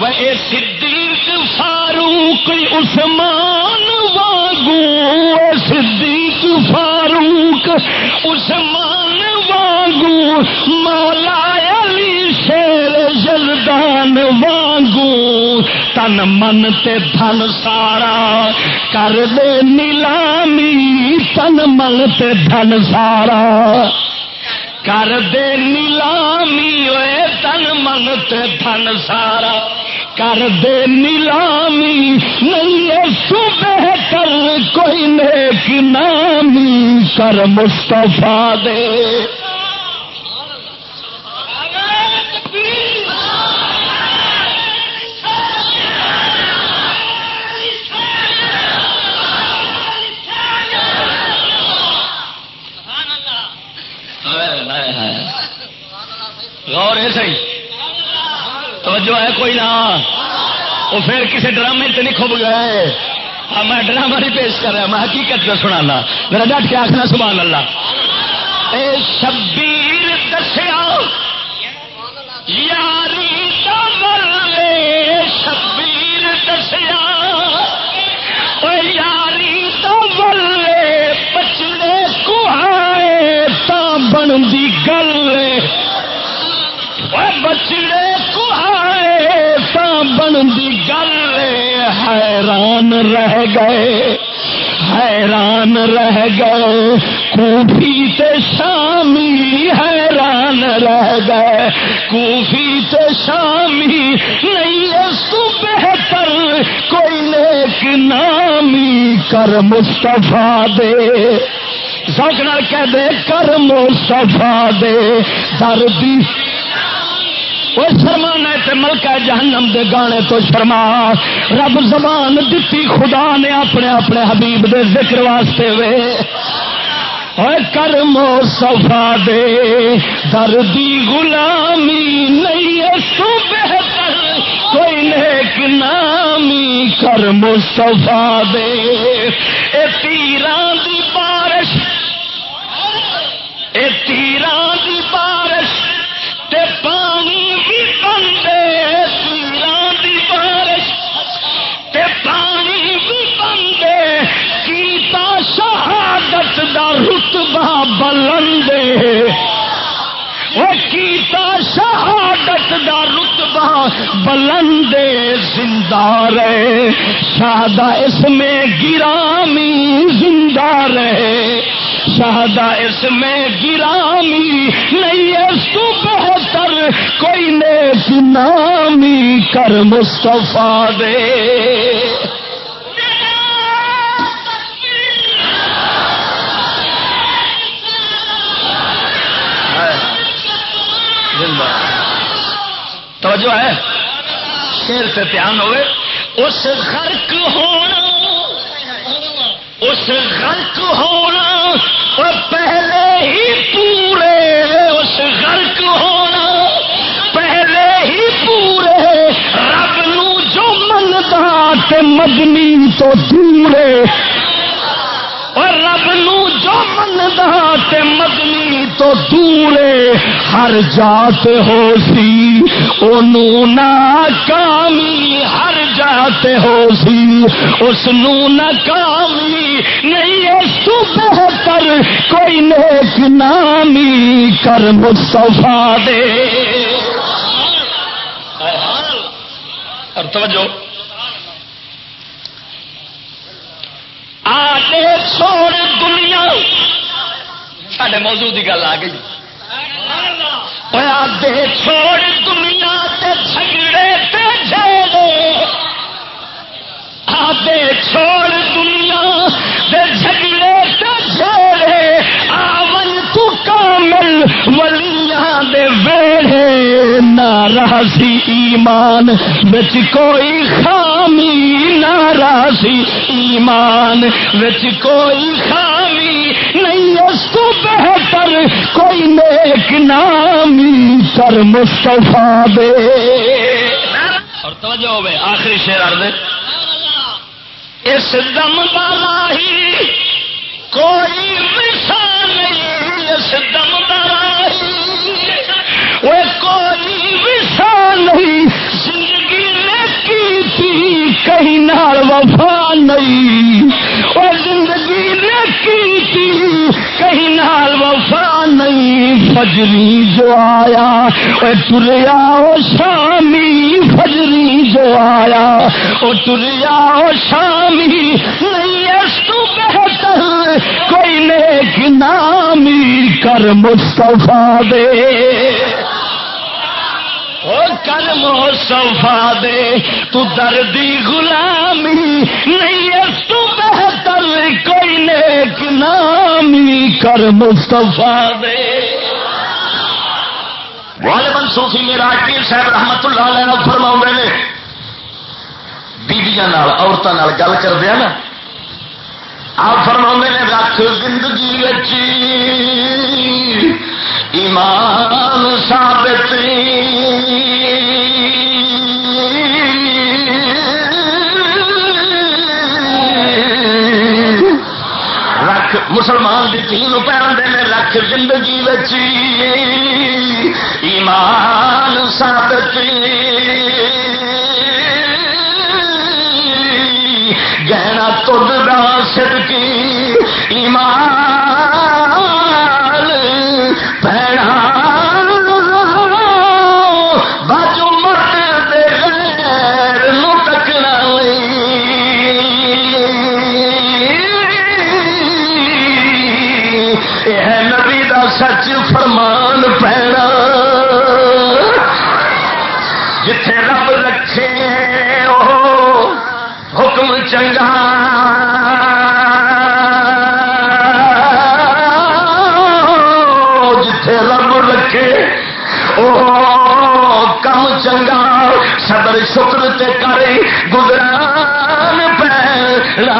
وہ صدیق فاروق عثمان واگو صدیق فاروق عثمان واگو مولا علی شیر جلدان واگو تن من تے دھن سارا کر دے نیلامی تن من تے دھن سارا کر دے نیلامی ہوئے تن من تے دھن سارا کر دے نیلامی، نہیں سو بہتر کوئی نیک نامی کر مستفا دے۔ غور ہے صحیح۔ توجہ ہے کوئی نہ۔ وہ پھر کسی ڈرامے سے نہیں کھب گئے۔ ہاں، میں ڈرامہ نہیں پیش کر رہا، میں حقیقت کا سنانا۔ میرا ڈٹ کے آخنا سبحان اللہ اے شبیر دسیا، یاری دے شبیر دسیا۔ یاری دے پچڑے کہائے تا بن دی گل بچڑے کہائے تا بن دی گل حیران رہ گئے۔ حیران رہ گئے۔ کوفی تے شامی حیران رہ گئے۔ کوفی تے شامی نہیں اس بہتر کوئی نیک نامی کر مستفا دے۔ سوچنا کہہ دے، کر مستفا دے۔ دردی وہ شرمانا تے ملکہ جہنم دے گانے تو شرما۔ رب زبان دتی خدا نے اپنے اپنے حبیب دے ذکر واسطے وے۔ کرم صفا دے۔ دردی غلامی نہیں اس تو بہتر کوئی نیک نامی کرم صفا دے۔ اے تیران دی بارش۔ اے تیران دی بارش۔ تے پانی شہادت دا رتبہ بلندے کیتا شہادت دا رتبہ بلندے زندہ رہے۔ شہادہ اس میں گرامی زندہ رہے۔ شہدا اس میں گرامی نہیں اس تو بہتر کوئی نیک نامی کر مستفا دے۔ توجہ ہے؟ شیر سے دھیان ہوئے۔ اس غرق ہونا، اس غرق ہونا اور پہلے ہی پورے، اس غرق ہونا پہلے ہی پورے۔ رب نو جو منتا تے مدنی تو دورے۔ اور رب نو جو منتا تے مدنی تو دورے ہر جات ہو سی او ناکامی ہر جات ہو سی۔ اس ناکامی نہیں اس تو بہتر کوئی نیک نامی کر مصطفیٰ دے۔ اور توجہ۔ سوڑ چھوڑ دنیا سارے موضوع کی گل آ گئی۔ آگے چھوڑ دنیا تے جھگڑے تے جھگڑے آگے چھوڑ دنیا تے جھگڑے تے جھیلے آون تو کامل ولیاں دے ویڑے نہ راسی ایمان بچ کوئی خامی نہ راسی ایمان بچ کوئی خامی نہیں، اس کو بہتر کوئی نیک نامی کر مستفا دے۔ اور توجہ ہوئے، آخری شیر آر اس دم والا ہی کوئی مثال نہیں، اس دم والا ہی وہ کوئی مثال نہیں۔ زندگی نے کی تھی کہیں نال وفا نہیں۔ وہ زندگی کہیں نال وفا نہیں، فجری جو آیا وہ تریا شامی، فجری جو آیا وہ تریا شامی، نہیں اس تو بہتر کوئی نیک نامی کر مصطفیٰ دے۔ او کر مصطفیٰ دے تو دردی غلامی نہیں اس تو بہتر کوئی نیک نامی کر مصطفیٰ دے۔ غالباً صوفی میرا پیر صاحب رحمت اللہ علیہ فرما نے بیبیاں عورتوں گل کر دیا نا آپ فرما نے رکھ زندگی ایمان ثابت رکھ مسلمان کی تین پہنتے ہیں رکھ زندگی بچی ایمان ثابت گہنا تد دا صدقی ایمان تے کرے گزران پیڑا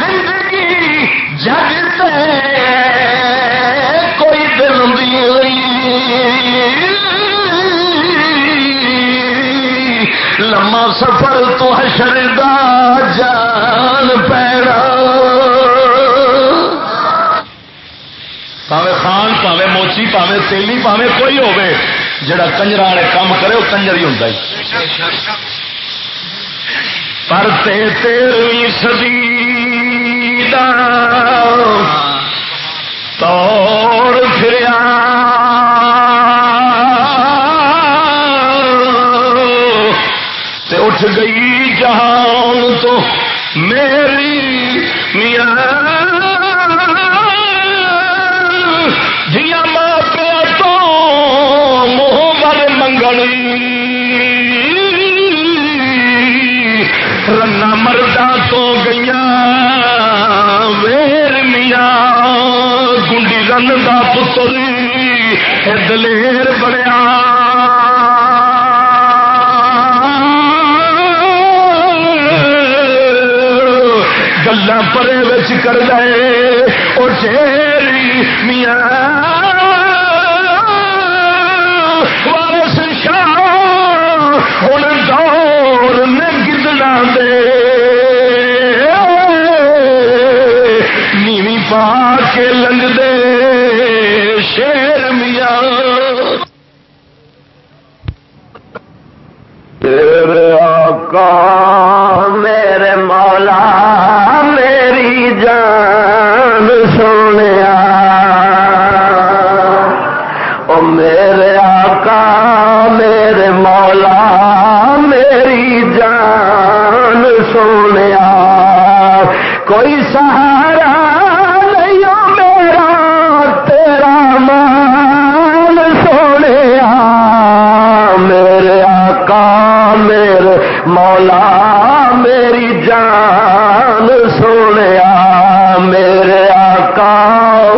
زندگی جگ تے کوئی دل لما سفر تو حشر دا جان پیڑا۔ پاوے خان، پاوے موچی، پاوے تیلی، پاوے کوئی ہوے جڑا کنجر والے کام کرے، وہ کنجر ہی ہوتا پر تے تیرویں صدی دا توڑ پھریا۔ تے اٹھ گئی جہان تو میری گنڈی کا پتر دلیر بڑیا گلا پرے بچ کر گئے اور شیری میاں۔ وارس شاہ ہوں دور نے گدڑا دے۔ نیوی پا کے لنگ دے۔ سونے او میرے آقا، میرے مولا، میری جان سونے کوئی سہارا نہیں میرا، تیرا مان سونے میرے آقا، میرے مولا، میری جان آقا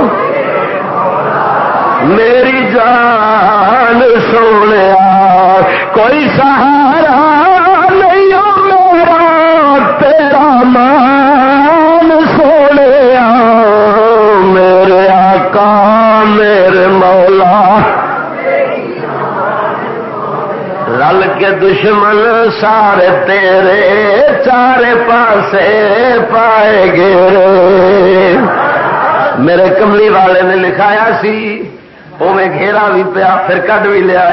میری جان سونے کوئی سہارا نہیں ہو میرا، تیرا مان سونے میرے آقا، میرے مولا۔ رل کے دشمن سارے تیرے چارے پاسے پائے گے میرے کملی والے نے لکھایا سی وہ گھیرا بھی پیا، پھر کٹ بھی لیا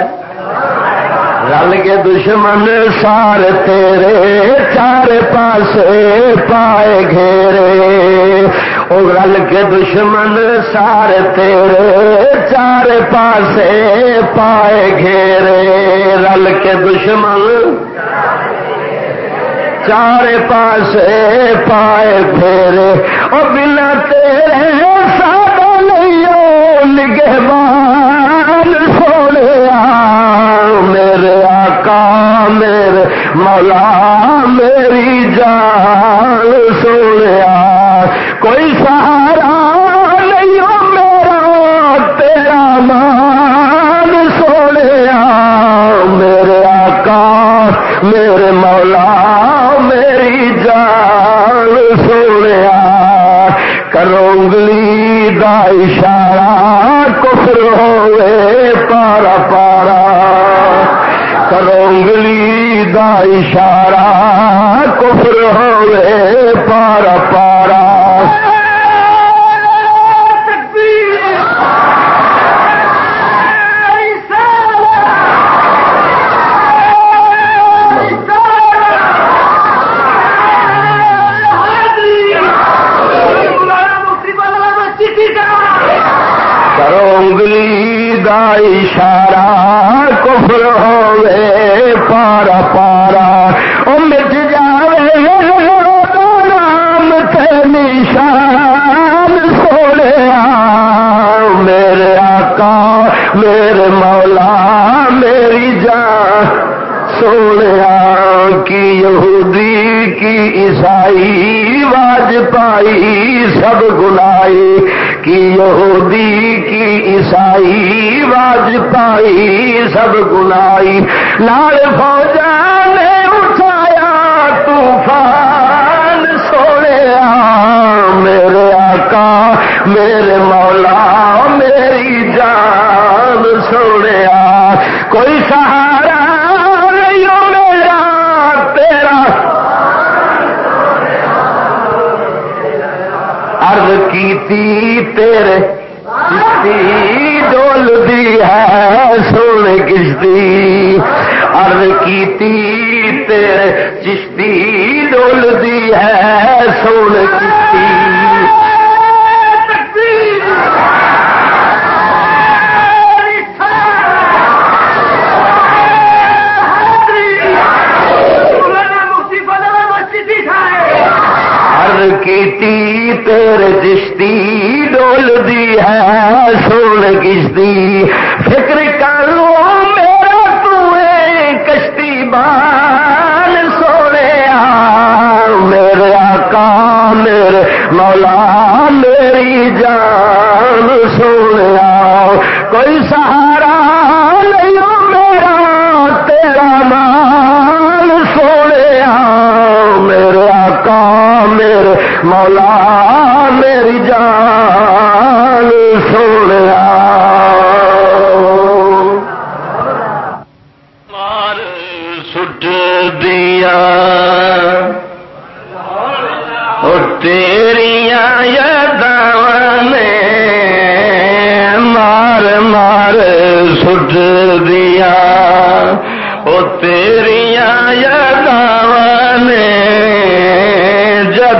رل کے دشمن سارے تیرے چارے پاسے پائے گھیرے۔ وہ رل کے دشمن سارے تیرے چارے پاسے پائے گھیرے۔ رل کے دشمن چارے پاسے پائے پھیرے او مولا میری جان سونے کوئی سہارا نہیں ہو میرا، تیرا مان سونے میرے آقا، میرے مولا میری جان سونے کرونگلی اشارہ، کفر ہوئے پارا پارا۔ کرو انگلی دا اشارہ کفر ہوئے پارا پارا۔ کرو انگلی دا اشارہ کفر ہوئے میرے مولا، میری جان سونے کی یہودی کی عیسائی واج پائی، سب گنائی کی یہودی کی عیسائی واج پائی، سب گنائی لال فوجا نے اٹھایا، طوفان سونے میرے آقا، میرے مولا، میری جان سونے کوئی سہارا نہیں میرا، تیرا۔ عرض کی تیرے کشتی ڈول دی ہے سونے کشتی۔ عرض کی تیرے، چشتی ڈول دی ہے سونے کشتی۔ کیتی تیرے چشتی ڈول دی ہے سون کشتی۔ فکر کر لو میرا تمہیں کشتی بان سونے میرے آقا، میرے مولا، میری جان سونے کوئی سہارا مولا میری جان سونے مار سٹ دیا۔ اور تیریاں یاداں نے مار مار سٹ دیا۔ وہ تیریاں یاداں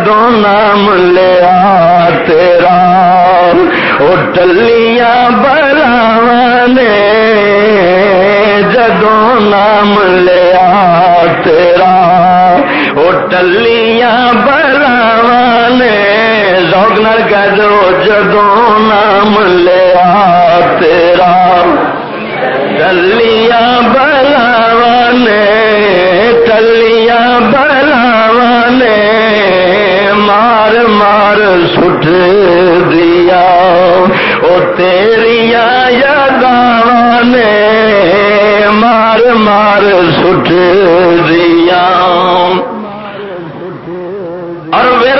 جدو نام لیا تیرا وہ ٹلیاں بلاو نے جدو نام لیا تیرا وہ ٹلیاں بلاو نے ذوق نال کہہ دو جدو نام لیا تیرا۔ ٹلیاں بلاو مار مار سٹ دیا۔ وہ تیریاں یاداں نے مار مار سٹ دیا۔ اور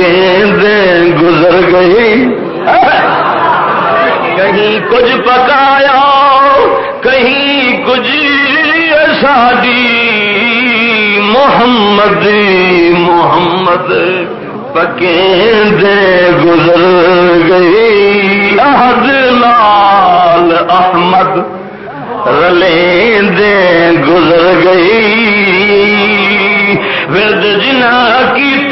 بکیں گزر گئی۔ کہیں کچھ پکایا، کہیں کچھ شادی محمد محمد پکیں گزر گئی۔ احد لال احمد رلیں دے گزر گئی۔ ورد جنا کی